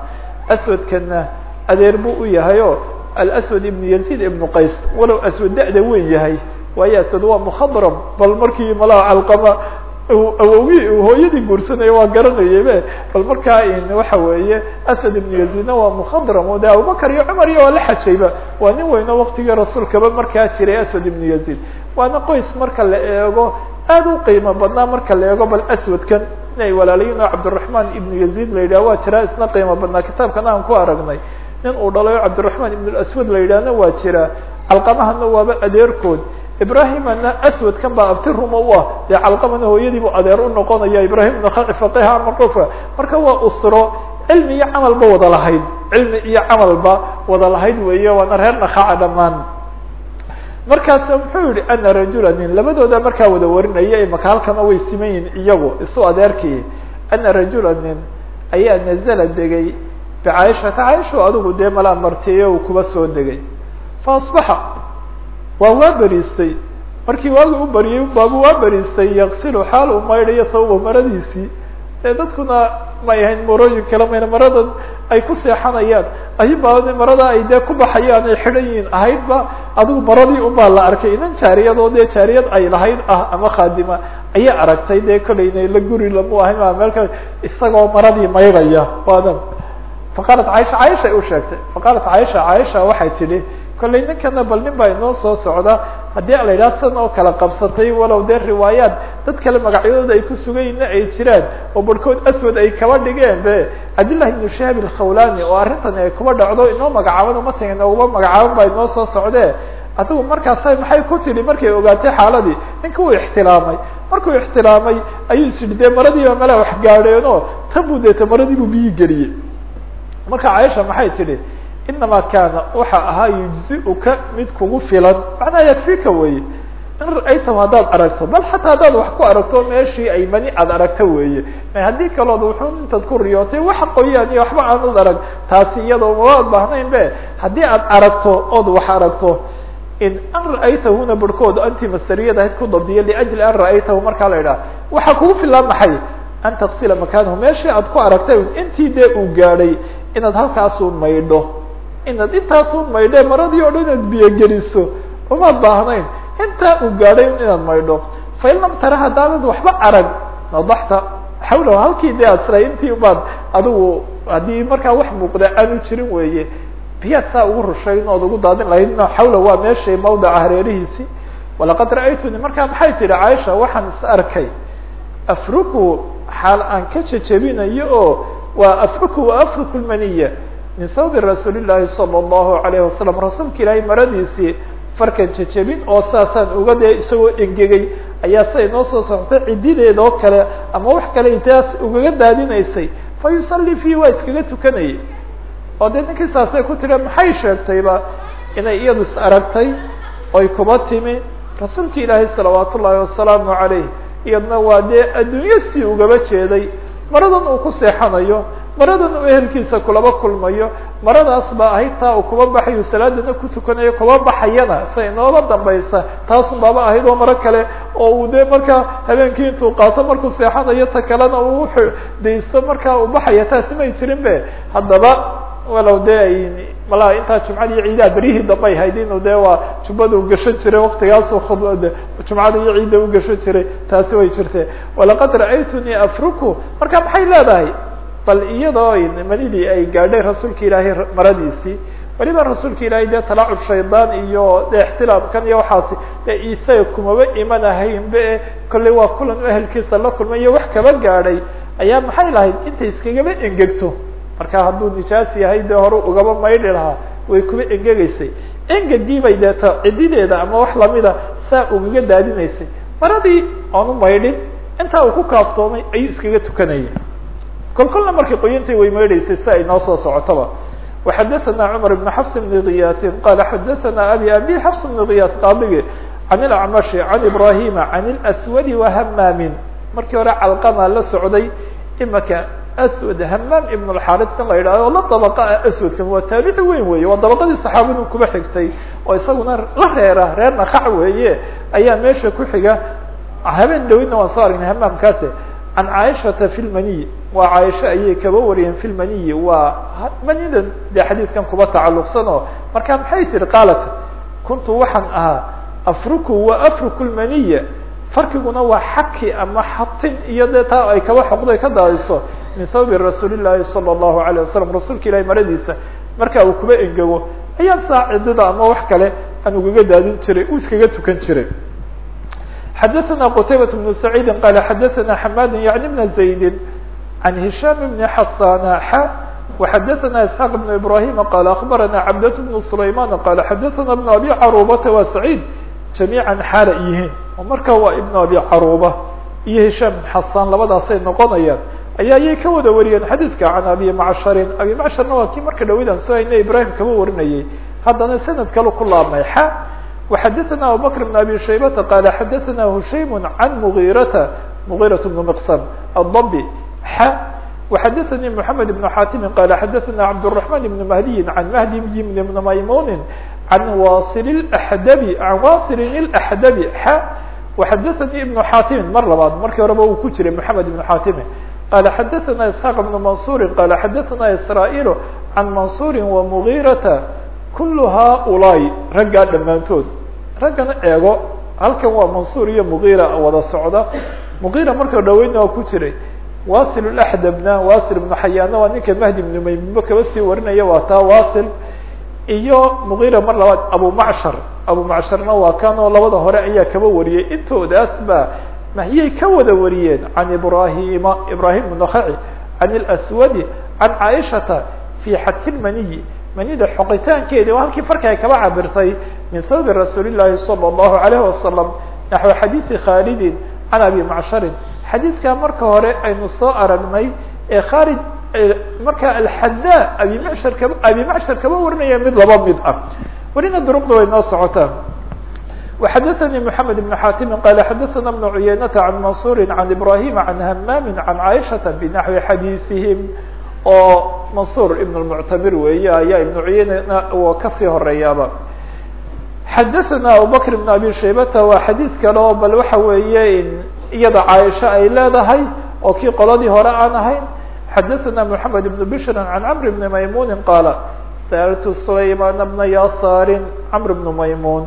A: Aswadkana adeer u yahay o alaswad ibnu yaziid ibnu qays walow aswad da-da weyn yahay waayo aswad waa mukhadram bal markii malaha calqama awogi hooyadii guursanaya waa garanayebe bal markaa waxa weeye asad ibnu yaziidna waa mukhadram de abubakar iyo cumar iyo waa la xajayba. Waa nin weyno waktigii rasuulkaba markaa jiray aswad ibnu yaziid. Waana qoys marka la eego aad u qiimo badnaa marka la eego bal aswadkan inay walaalayiin oo cabdiraxmaan ibnu yaziid la yidhah waa jiraa isna qiimo badnaa. Kitaabkan aan ku aragnay nin uu dhalayo cabdiraxmaan ibn aswad la yidhahna waa jiraa. Calqamahana waaba adeerkood ibrahimana aswadkan baa abti ruma u ah. Dee calqamana hooyadiibu adeer u noqonaya ibrahim ibn faqiha macruufka marka waa usro cilmi iyo camalba wada lahayd. Cilmi iyo camalba wada lahayd weeye waana reer nakhaca dhamaan markaas muxuu yihi ana rajula labadooda markaa wada warinaya imaka halkana way siman iyagu isu adeerkii. Ana rajula nin ayaa nazala degay. Bicaaishata caaisho adigu dee malaa martiye uu kuba soo degay. Fa asbaxa waa waa beriistay markii waagi u bariyey baabu waa beriistay yaksilu xaal uu maydhayo sababa maradiisii dee dadkuna may ahayn marooyin kala mayna maradan ay ku seexanayaan. Ayubaa marada ay dee ku baxayaan ay xidhan yihiin. Ahaydba adigu maradii unbaa la arkay. Inan jaariyadoo dee jaariyad ay lahayd ah ama khaadima ayaa aragtay dee kolayna la guri lamu ahay ma meelka isagoo maradii maydhaya waadan faqaalat caaisha caaisha ay u sheegtay. Faqaalat caaisha caaisha waxay tidhi kollay ninkana bal nin baa inoo soo socda. Haddii la yidhaha oo kala qabsatay walow dee riwaayaat dad kale magacyadooda ay ku sugayna ay jiraan oo barhkood aswad ay kaba dhigeen be cabdillahi ibnu shahab alkhawlani oo arrintan ay kuba dhacdo inoo magacaaban umataga inooguma magacaaban baa inoo soo socdee. Adigu markaasa maxay ku tidhi markay ogaatay xaaladii? Ninka uu ixtilaamay. Markuu ixtilaamay ayuu is yidhi dee maradiiba mala wax gaadheenoo tan buu deeta maradii buu biyi geliyey. Marka caaisha maxay tidhi inama kaana waxa ahaa yujziuka mid kugu filan macnaha yakfika weye in haddaad aragto bal xataa haddaad wax ku aragto meeshii ay mani aad aragto weeye haddii kalood wuxuu intaad ku riyootay wax qoyaan iyo waxba aanad arag taasi iyadoo mawaad baahnayn be haddii aad aragto ood wax aragto in an ra'aytahuna barhkood anti masariyad ahayd ku dabdiya liajli an ra'aytahu la idhaha waxaa kugu filan maxay an taksila makaanahu meeshii aad ku aragtay intii dee uu gaadhay inaad halkaasu maydho inaad intaasu maydhe maradii o dhan inaad biyogeliso umaad baahnayn. Intaa uu gaadhay inaad maydho fain lam tara haddaanad waxba arag nadaxta xawlahu halkii de aad siray intii ubaad adigu haddii markaa wax muuqda aanu jirin weeye biyaad saa ugu rushayn ood ugu daadin lahayd xawla waa meeshay mawdaca hareerihiisi walaqad ra'aytuni markaa maxay tihi caaisha waxaan is arkay afruku xaal aan ka jejebinayo oo waa afruku wa afruku lmaniya min sawbi rasuuli llaahi sala allahu alayhi wasalam rasuulka ilaahay maradiisii farkan jejebin oo saasaan uga dee isagoo engegay ayaa siday noo soo socotay cidideeda oo kale ama wax kale intaas ugaga daadinaysay. Fa yusalli fiihi waa iskaga tukanayay. Oo dee ninkii saasay ku tiri maxay sheegtayba inay iyadu is aragtay? Oy kuba timi. Rasuulka ilaahay salawaat ullaahi wasalaamu calayh iyadna waa dee adduunyo sii ugaba jeeday. Maradan uu ku seexanayo maradan uu ehelkiisa kulaba kulmayo maradaas baa ahayd taa uu kuba baxayo salaadana ku tukanayo kuba baxayana sa inooba dambaysa. Taasun baaba ahayd oo maro kale oo uu dee markaa habeenkii intuu qaato markuu seexanayo ta kalena uu daysto markaa uu baxaya taasi may jirin be. Haddaba walow dee ay malaha intaa jumcada iyo ciidaha beryihii dambe ay hayd inu dee waa jumada u gashan jiray waktigaasu khud jumcada iyo ciidda u gashan jiray taasi way jirtee. Walaqad ra'aytunii afruku marka maxay leedahay bal iyadoo manidii ay gaadhay rasuulka ilaahay maradiisii weliba rasuulka ilaahay dee talaacub shaydaan iyo de ixtilaamkan iyo waxaasi dee isaga kumaba imanahayn be kollay waa kulan ehelkiisa la kulmay iyo wax kaba gaadhay ayaa maxay lahayd? Intay iskagaba engegto. Marka hadduu nijaas yahay dee hore ugaba maydhi lahaa way kuba engegaysay. Engegiibay deeta cidideeda ama wax lamida saa ugaga daadinaysay. Maradii oonu maydhin intaa uu ku kaaftoomay ayuu iskaga tukanayay kol kolna markay qoyantay way maydhaysay si ay noo soo socotaba وxadثna cمر بن xفs بن غyاثin qال xadثna abي abي xفs بن غyاث qاadigi عن الأعمشh عن إبراهيم عن الأسود وhmاm markii hore calqama la socday imaka aswad hamaam ibn اlxaris kan la yidhahdo la dabqa aswadkan waa taabici weyn weeye waa dabaqadii saxaabadu kuba xigtay oo isaguna la reera reer nakac weeye ayaa meesha ku xiga habeen dhawidna waan soo aragnay hamaamkaase can caaishata fi lmaniy waa caaisha ayay kaba wariyeen fi lmaniyi waa manidan dee xadiidkan kuba tacalluqsan oo marka maxay tihi qaalat kuntu waxaan ahaa afruku wa afruku lmaniya farkiguna waa xaki ama xatin iyo dee taa ay kaba xoqday ka daadiso min thawbi rasuuli llahi sala allahu alayh wasalam rasuulka ilahi maradiisa marka uu kuba engego ayaan saa cidida ama wax kale aan ugaga daadin jiray uu iskaga tukan jiray xadaثna qtaybaة بن سacيidi qala xadaثna xamad yaعni بn زaydi عan هisham بn xasana xa وxadaثna isحاq بn ibrahim qala aخbarana cabdة بn سlayman qala xadaثna بn abi carubata wa sacيid jamiiعa xaala yihiin oo marka waa ibn abi caruba iyo hisham بn xasan labadaasay noqonayaan ayaa ayay ka wada wariyeen xadiidka can abi macsharin abi macsharna waa kii marka dhawaydaan soo hayna ibrahim kaba warinayay haddana sanad kale ku laabmay xa وxadثna abubكر بن abي شhaybةa qال xadثna hushaym عan مغيرةa مغيرة بن مqسم الضبي x وxadثnي محamed بن xاtimi qال xadثna cبدالرحمن بن مهدي عan مهدي بن مymun عan waصل الأحdبي عan waصل الأحdبي x وxadثnي بن xاtimi mar labaad markii horeba uu ku jiray محamed بن xاtimi qال xadثna اسحاq بن منصuر qال xadثna إسrائيل عan منصuر ومغيرةa kul haulaai raggaa dhammaantood raggana eego halkan waa mansuur iyo mugiira wada socda mugiira marka dhaweydna waa ku jiray wasil laxdabna wasil ibnu xayaana waa ninka mahdi ibnu maymumo kaba sii warinaya waa taa wasil iyo mugiira mar labaad abu macshar abu macsharna waa kan oo labada hore ayaa kaba wariyey intoodaas ba mahiyay ka wada wariyeen can ibrahima ibrahim bnakhaci can اlswadi can caaishata fi xadkilmaniyi manida xoqitaankeedi oo halkii farka ay kaba cabirtay min thawbi rasuuli llahi salى اllahu alayh wasalam naxو xadiidi khaalidin can abi macsharin xadiidkaa marka hore aynu soo aragnay ee khaalid marka alxadaa abi mashar kaba abi macshar kaba warinaya mid laba mid ah welina duruqda way noo socotaan وxadثnي محamed بن xاtimi qala xadaثna بن cuyaynaةa can mansuri can ibrahima can hamaami can caiشhaةa bnaxwi xadiiثihim oo mansuur ibn اlmuctamir weeye ayaa ibnu cuyeyna oo kasii horeeyaaba xadaثna abubakr ibn abi shaybata waa xadiid kale oo bal waxa weeye iyada caaisha ay leedahay oo kii qoladii hore aan ahayn. Xadaثna mحamed ibn bshri can cmr bni maymuni qaala sa'altu sulayman bna yasaarin cmr bnu maymun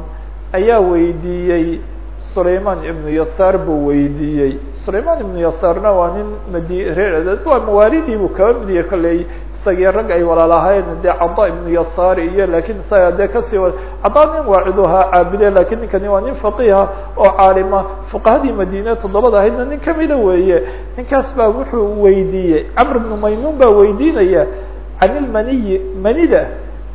A: ayaa weydiiyey. Sulayman ibnu yasaar buu weydiiyey. Sulayman ibnu yasaarna waa nin madi reer waa mawaalidii buu kaba midiye kolley isagii rag ay walaalahayn dee cada ibnu yasaar iyo laakiin isaga dee ka sii wa cada nin waaciduhaa caabide laakiin ninkani waa nin faqiha oo caalima fuqahadii madiine toddobada ahaydna nin kamida weeye. Ninkaas baa wuxuu weydiiyey. Camr ibnu maymuun baa weydiinaya can ilmaniyi manida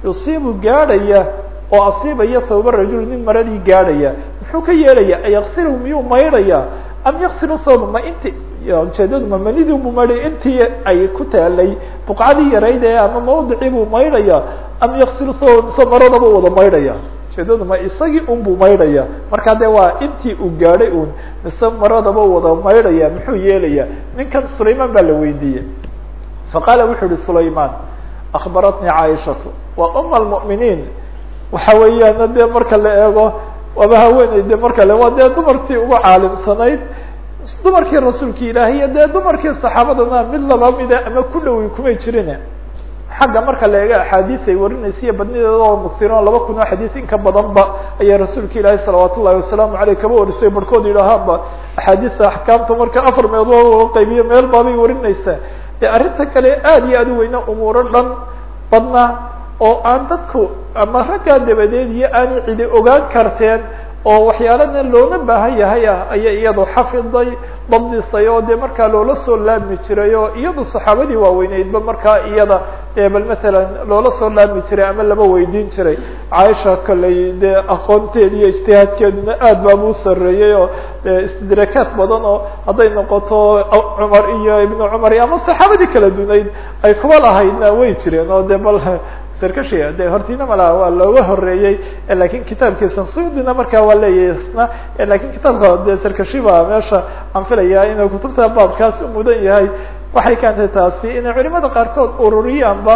A: yusiibu gaadhaya oo asiibaya thawba rajul nin maradii gaadhaya. Muxuu ka yeelaya ayaqsilu miyuu maydhaya am yaqsilu thawba ma inti ujeedadu ma manidii buu maydhaya intii ay ku taalay buqcadii yarayd ee ama mawdicii buu maydhaya am yaqsilu thawba mise maradaba wada maydhaya ujeedadu ma isagii un buu maydhaya markaa de waa intii uu gaadhay un mise maradaba wada maydhaya muxuu yeelaya ninkan sulayman baa la weydiiyey. Faqaala wuxuu yihi sulayman akbaratnii caaishatu. Waa uma almu'miniin. Waxa weeyaan dee marka la eego waaba haweeney de marka le waa dee dumartii uga caalimsanayd dumarkii rasuulki ilaahay iyo dee dumarkii saxaabadana mid laba mida ama ku dhowi kumay jirin. Xagga marka la eego axaadiis ay warinaysa iyo badnideeda oo mugtiroon laba kun oo xadiis in ka badanba ayaa rasuulka ilaahay salawaat ullahi wasalaamu aleyh kaba warisay barhkood yidhaahaanba axaadiista axkaamta marka afar meelood loo qaybiyo meel baabay warinaysaa dee arrinta kale aada iyo aad u weyna umuuro dhan badna oo aan dadku ama raggaa dabadeed iyo aanay cidi ogaan karteen oo waxyaalana loona baahan yahay ah ayay iyadu xafiday dabdisay oo dee markaa loola soo laabmi jiray oo iyadu saxaabadii waaweyneydba markaa iyada bal matalan loola soo laabmi jiray ama laba weydiin jiray. Caaisha kaley dee aqoonteed iyo ijtihaadkeeduna aad baaba u sareeyey oo istidraakaad badan oo hadday noqoto cumar iyo ibnu cumar ama saxaabadii kala dunayd ay kuba lahaydna way jireen oo de bal sarkashiga de hortiina malaha waa looga horeeyey laakiin kitaabkiisa sudina markaa waa leeyahay isna laakiin kitaabka de sarkashi baa meesha aan filaya inuu kutubta baabkaas umudan yahay waxay keentay taasi inay culimada qaarkood ururiyaanba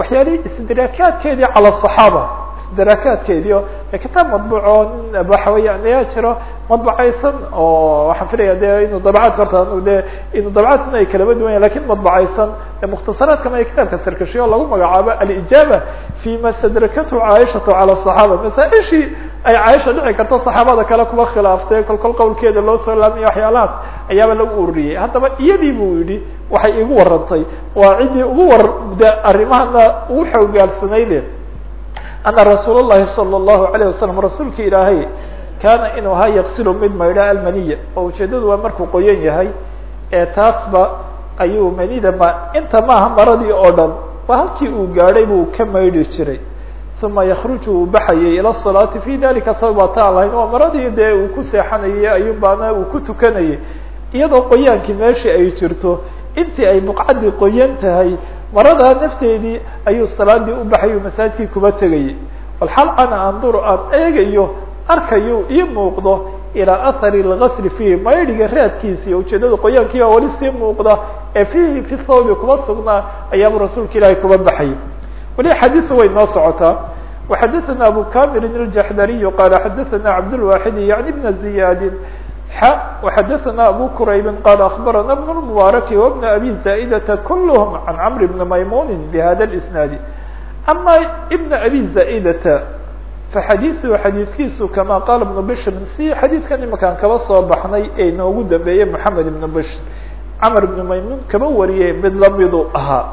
A: waxyaalihii istidraakaadkeedii cala asaxaaba istidraakaadkeedii o kitaab madbuuc oo nin waxa weeyaan ayaa jiro madbacaysan oo waxaan filaya de inuu dabcaadka horta de inuu dabcaadkuna ay kalaba duwan yahin laakiin madbacaysan mukhtasaraadkana ay kitaabka sarkashiyo lagu magacaabo alijaaba fi ma stadrakathu caaishatu cala asaxaaba masaaishii ay caaisha dhici karto saxaabada kale kuba khilaaftay kolkol qowlkeeda loo soo laamaya waxyaalahaas ayaaba lagu ururiyey haddaba iyadii buu yidhi waxay igu warantay. Waa ciddii ugu war de arrimahana ugu xoogaalsanayde ana rasuul الlahi salى الlahu عalيه wasalam rasuulka ilaahay kaana inuu ahaa yaqsilu mid maydha almaniya oo ujeedadu waa markuu qoyan yahay ee taasba ayuu manida ma inta maaha maradii oo dhan waa halkii uu gaadhay buu ka maydhi jiray uma yakruju uu baxayay ila الsalaati fi dalika sabata lahayn waa maradii dee uu ku seexanayay ayuun baana uu ku tukanayay iyadoo qoyaankii meeshii ay jirto intii ay buqcaddii qoyan tahay maradaa nafteedii ayuu salaadii u baxayu masaajidkii kuba tegayay walxal ana anduru aan eegayo arkayo ii muuqdo ilaa ahari اlgasli fiihi maydhiga raadkiisii ujeedada qoyaankii baa weli sii muuqda ee fiihi fi thawbi kuba sugnaa ayaaba rasuulka ilaahay kuba baxay weli xadiisu way noo socotaa وxadثna abu kamirin الjaxdariy qala xadaثna cabdالwaxid yaعni bna ziyadi x وxadثna abu quraybi qala aخbarana بن المبارك وبن abi زائdة kulhm عan cمr بn maymuni bhada الاسناadi ama بn abi زائdة faxadiiثu xadiidkiisu kama qala بن bشhr si xadiidkan imakaan kaba soo baxnay ee noogu dambeeyey mحamed بn bشhr cmr بn maymun kaba wariyey mid lamidu ahaa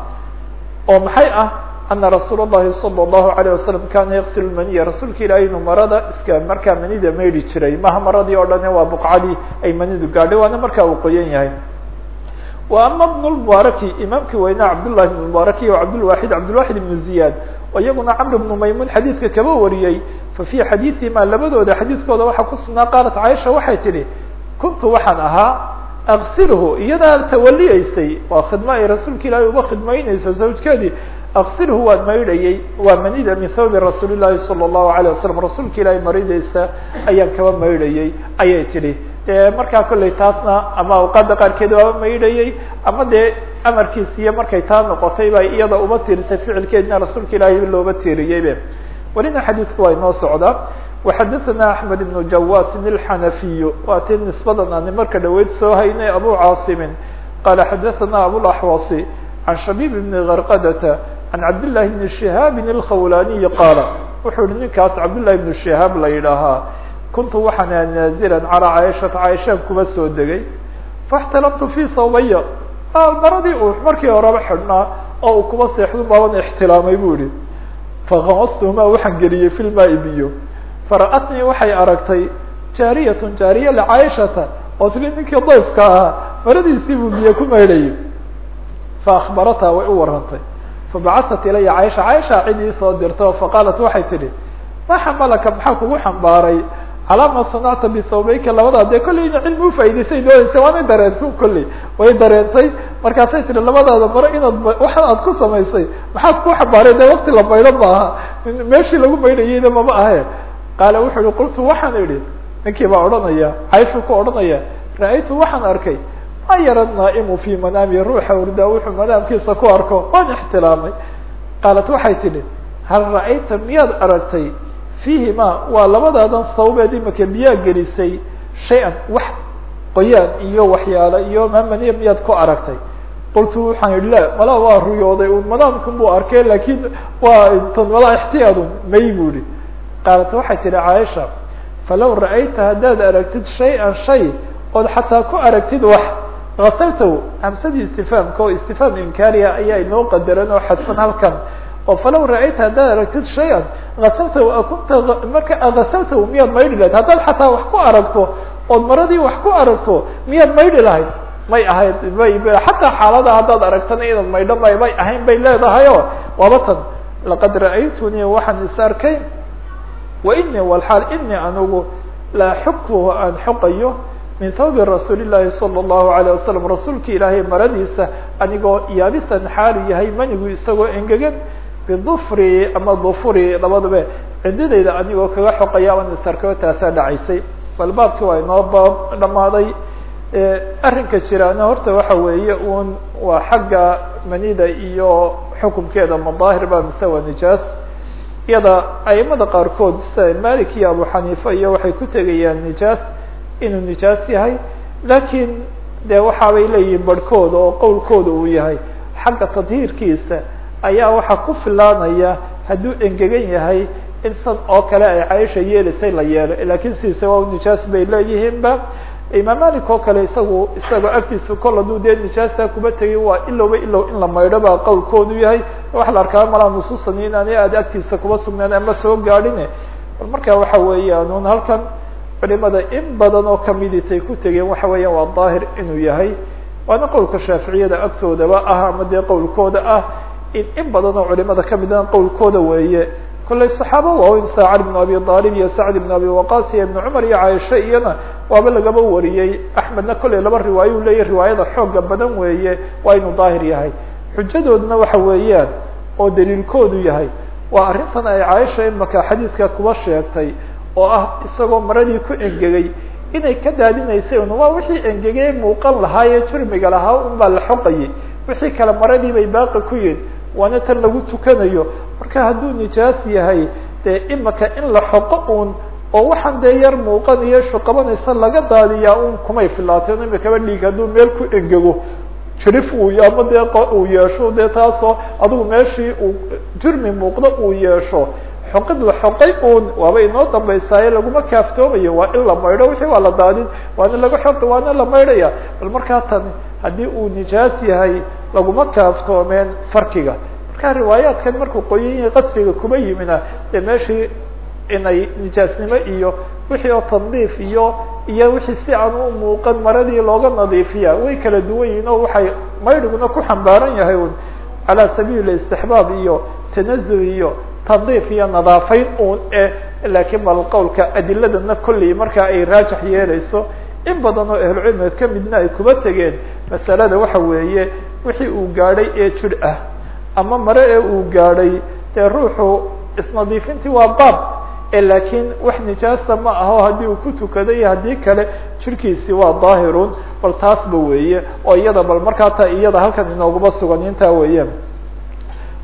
A: oo maxay ah ana rasuul الlahi salى الlahu عalيه wasalam kana yaqsil maniya rasuulka ilaahay inuu marada iska markaa manida maydhi jiray maha maradii oo dhane waa buqcadii ay manidu gaadhay waana markaa uu qoyan yahay wa ama bn lmubaaraki imaamkii weynaa cabdullahi bn mubaaraki o cabdulwaxid cabdulwaxid ibn ziyad oo iyaguna camr bnu maymun xadiidka kaba wariyey fa fii xadiiثihima labadooda xadiidkooda waxaa ku sugnaa qaalat caaisha waxay tidhi kuntu waxaan ahaa aksilhu iyadaa tawaliyeysay waa khidmo ay rasuulka ilaahay uba khidmaynayso zawjkeedii aksilhu waan maydhayey waa manida min thawbi rasuuli llahi salى الlahu عalيه wasalam rasuulka ilaahay maridaysa ayaan kaba maydhayey ayay tidhi de markaa kollay taasna ama awqaada qaarkeed waaba maydhayey ama dee amarkiisiiyo markay taa noqotay bay iyada uma tirisay ficilkeedina rasuulka ilaahay looba tiiriyeybe welina xadiidku waa inoo socdaa وxadثna أحmed بن jawasin الxanafiy waa ti nisbadan ani marka dhaweyd soo haynay abu caasimin qala xadaثna abوaxwasi عan shabيb بn غarqadta عan cabdالlahi بn شihaabi الkhawlaniyi qaala wuxuu hi ninkaas cabdالlahi بn شihaab la yidhaahaa kuntu waxaan aha naazila calىa caaishata caaishaan kuba soo degay faاxtalamtu fi sawbaya maradii uu markii horeba xidhnaa oo uu kuba seexdu baaban ixtilaamay bu yihi fakamastuhuma waxaan geliyey fi lmaai biyo fara'atnii waxay aragtay jaariyatun jaariya lcaaishata oo tili ninkii dayfka ahaa maradiisii buu biyo ku maydhayay faakbarataa way u warantay fabacatat ilaya caaisha caaisha cid ii soo dirta faqaalat waxay tidhi ma xamalaka maxaa kugu xambaaray calaa ma sanacta bithawbayka labadaa dee kollay ina cilmi ufaa'idaysay doonaysa waanay dareentay kolley way dareentay markaasay tihi labadaada maro inaad waxan aad ku samaysay maxaa kugu xambaaray dee wakti la maydho maaha meeshii lagu maydhayeyna mama ahe qaala wuxuu ihi qultu waxaan idhi ninkii baa odhanaya caishuu ku odhanaya ra'aytu waxaan arkay yara naa'imu fii manaami ruuxa urdaa wuxuu manaamkiisa ku arko waan ixtilaamay. Qaalat waxay tidhi hal ra'ayta miyaad aragtay? Fiihima waa labadaadan sawbeed imaka biyaa gelisay? Shay-an wax qoyaan iyo waxyaalo iyo mamaniya miyaad ku aragtay? Qultu waxaan idhi la malaa waa ruyooday un manaamkan buu arkay laakiin waa tan malaa ixtiyaadun may bu ihi qaalat waxay tihi caaisha falow ra'ayta haddaad aragtid shay-an shay ood xataa ku aragtid wax kasaltaw hamsadii istifaamka oo istifaam inkaariya ayaa inoo qadaran oo xadfan halkan. Oo falow ra'ayta haddaad aragtid shay-an akunta marka kasaltaw miyaad maydhi lahayd. Haddaad xataa wax ku aragto ood maradii wax ku aragto miyaad maydhi lahayd. May ahayd may xataa xaalada haddaad aragtana inaad maydho may may ahayn bay leedahay waaba tan laqad ra'aytunii waxaan is arkay wainii walxaal inii anigu la xukhu aan xoqayo min thawbi rasuuli llahi salى اllahu alayه wasalam rasuulka ilaahay maradiisa anigoo yaabisan xaalu yahay manigu isagoo engegan bidufri ama dufuri labadaba cididayda anigoo kaga xoqaya aan isarkayo taasaa dhacaysay bal baabki waa inoo baab dhamaaday arrinka jiraana horta waxa weeye un waa xagga manida iyo xukumkeeda madaahir ba mise waa nijaas iyada aimada qaarkood sida malik iyo abu xaniifa iyo waxay ku tegayaan nijaas inuu nijaas yahay. Lakiin de waxaabay leeyihiin barhkooda oo qowlkooda uu yahay. Xagga tadhiirkiisa ayaa waxaa ku filaanaya hadduu engegan yahay in sad oo kale ay caaisha yeelaysay la yeelo. Lakin sidiisa waa nijaas bay leeyihiinba. Imaam malik oo kale isagu isagoo agtiisa kol haduu dee nijaasta kuba tegay waa ilowba ilow in la maydho baa qowlkoodu yahay. Waxa la arkaa malaa nusuusan inaanay aad agtiisa kuba sugnaan ama soo gaadhine. Bal marka waxa weeyaan halkan culimada in badan oo kamiditay ku tegeen waxa weeya waa daahir inuu yahay. Waana qowlka shaaficiyada agtoodaba ah ama dee qowlkooda ah? In in badan oo culimada kamida qowlkooda weeye. Kollay saxaaba waa in sacd ibnu abi daalib iyo sacd ibnu abi waqaas iyo ibnu cumar iyo caaisha iyana waaba lagaba wariyey. Axmedna kollay laba riwaayo u leeyahy riwaayada xoogga badan weeye waa inuu daahir yahay. Xujadoodna waxa weeyaan oo daliilkoodu yahay. Waa arrintan ay caaisha imaka xadiidka kuba sheegtay oo ah isagoo maradii ku engegay. Inay ka daadinaysay un waa wixii engegay muuqan lahaa ee jirmiga lahaa un baa la xoqayay. Wixii kale maradii bay baaqi ku yihiin waana tan lagu tukanayo. Marka hadduu nijaas yahay dee imaka in la xoqo un oo waxaan dee yar muuqanayo shuqabanaysa laga daadiyaa un kumay filaateen imikaba dhiig hadduu meel ku engego. Jirif uu ama dee uu yeesho dee taasoo adigu meeshii uu jirmi muuqdo uu yeesho xoqid la xoqay un waaba inoo dambaysaaye laguma kaaftoomayo waa in la maydho wixii waa la daadin waana laga xoqi waana la maydhaya. Bal markaa tani haddii uu nijaas yahay laguma kaaftoomeen farkiga marka riwaayaadkan markuu qoyan yahay qasriga kuma yimina dee meeshii inay nijaasnimo iyo wixii oo tandiif iyo iyo wixii si aan u muuqan maradii looga nadiifiya way kala duwan yihiin oo waxay maydhiguna ku xambaaran yahay un calaa sabiil istixbaab iyo tanazul iyo tandiif iyo nadaafayn un eh laakiin bal qowlka adiladana kolley markaa ay raajax yeelayso in badan oo ahlucilmiga kamidna ay kuba tegeen masalada waxa weeye wixii uu gaadhay ee jir ah. Ama mare ee uu gaadhay dee ruuxu isnadiifintii waa baab laakiin wax nijaasa ma aho haddii uu ku tukaday iyo haddii kale jirkiisi waa daahirun bal taasba weeye oo iyada bal markaa ta iyada halkan inooguma sugan intaa weeye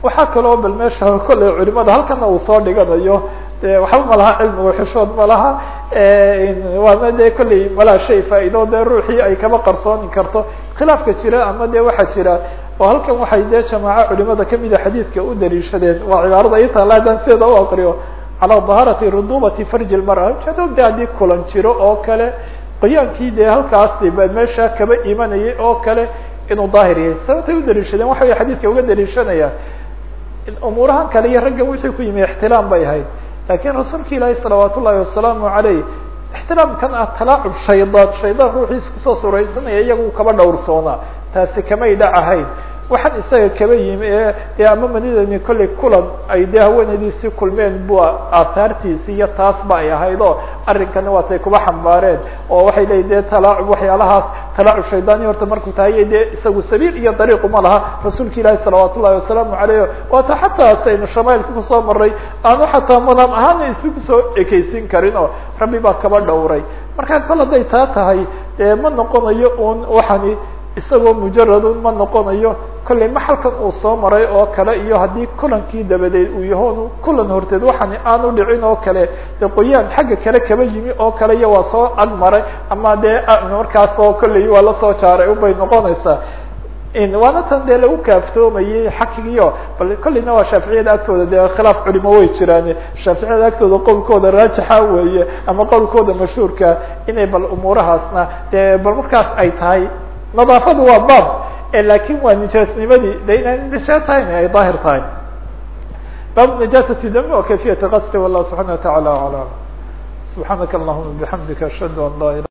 A: waxaa kaloo bal meesha kolley culimada halkana uu soo dhiganayo de waxba ma laha cilmigu xishood ma laha waana de kolley malaha shay faa-ido dee ruuxii ay kaba qarsooni karto. Khilaafka jira ama de waxaa jira oo halkan waxay dee jamaaco culimada kamida xadiidka u daliishadeen waa cibaarada i taala haddaan sideeda u aqriyo calى dahaarati rudubati farji lmara ujeedo de kulan jiro oo kale qoyaankii dee halkaas meesha kaba imanayay oo kale inuu daahir yahay. Sababtay u daliishadeen waxa way xadiidka uga daliishanaya umuurahan kale iyo raggan wixii ku yimi ixtilaam bay ahayd. Lakin rasuulka ilaahi salawaat ullahi wasalaamu aleyh ixtilaamkan ah talaacub shaydaan shaydaan ruuxiis ku soo suraysanaya iyagu kaba dhowrsoonaa taasi kamay dhac ahayn waxaan isaga kaba yimi ee ama manidani kollay kulan ay dee haweenadiisii kulmeen bu aahaartiisi iyo taasba ay ahayd oo arrinkana waatay kuba xambaareen oo waxay leeyiin dee talaacub waxyaalahaas talaacub shaydaani horta markuu tahay dee isagu sabiil iyo dariiq uma laha. Rasuulka ilaahi salawaat ullahi wasalaamu aleyh waata xataa saynu shamailka ku soo maray aanu xataa madam ahaana isugu soo ekeysin karin oo rabbi baa kaba dhowray. Marka kol hadday taa tahay dee ma noqonayo un waxani isagoo mujaradun ma noqonayo kollay maxalkan uu soo maray oo kale iyo haddii kulankii dabadeed uu yahoon kulan horteed waxaan aanu dhicin oo kale. De qoyaan xagga kale kaba yimi oo kale iyo waa soo ag maray ama dee markaas oo kollay waa la soo jaaray unbay noqonaysaa. Waana tan dee lagu kaaftoomayey xakigiyo bal kolleyna waa shaaficiyada agtooda dee khilaaf culimo way jiraan. Shaaficiyada agtooda qowlkooda raajixa weeye ama qowlkooda mashhuurka inay bal umuurahaasna dee bal markaas ay tahay nadaafadu waa baab laakiin waa nijaasnimadii. De inaan nijaas ahayn ay daahir tahay. Bab nijaasati dami wa kayfiyati qasri wallah subxana wa taعala alam. Subxaanaka allahuma bixamdika ashhadu an la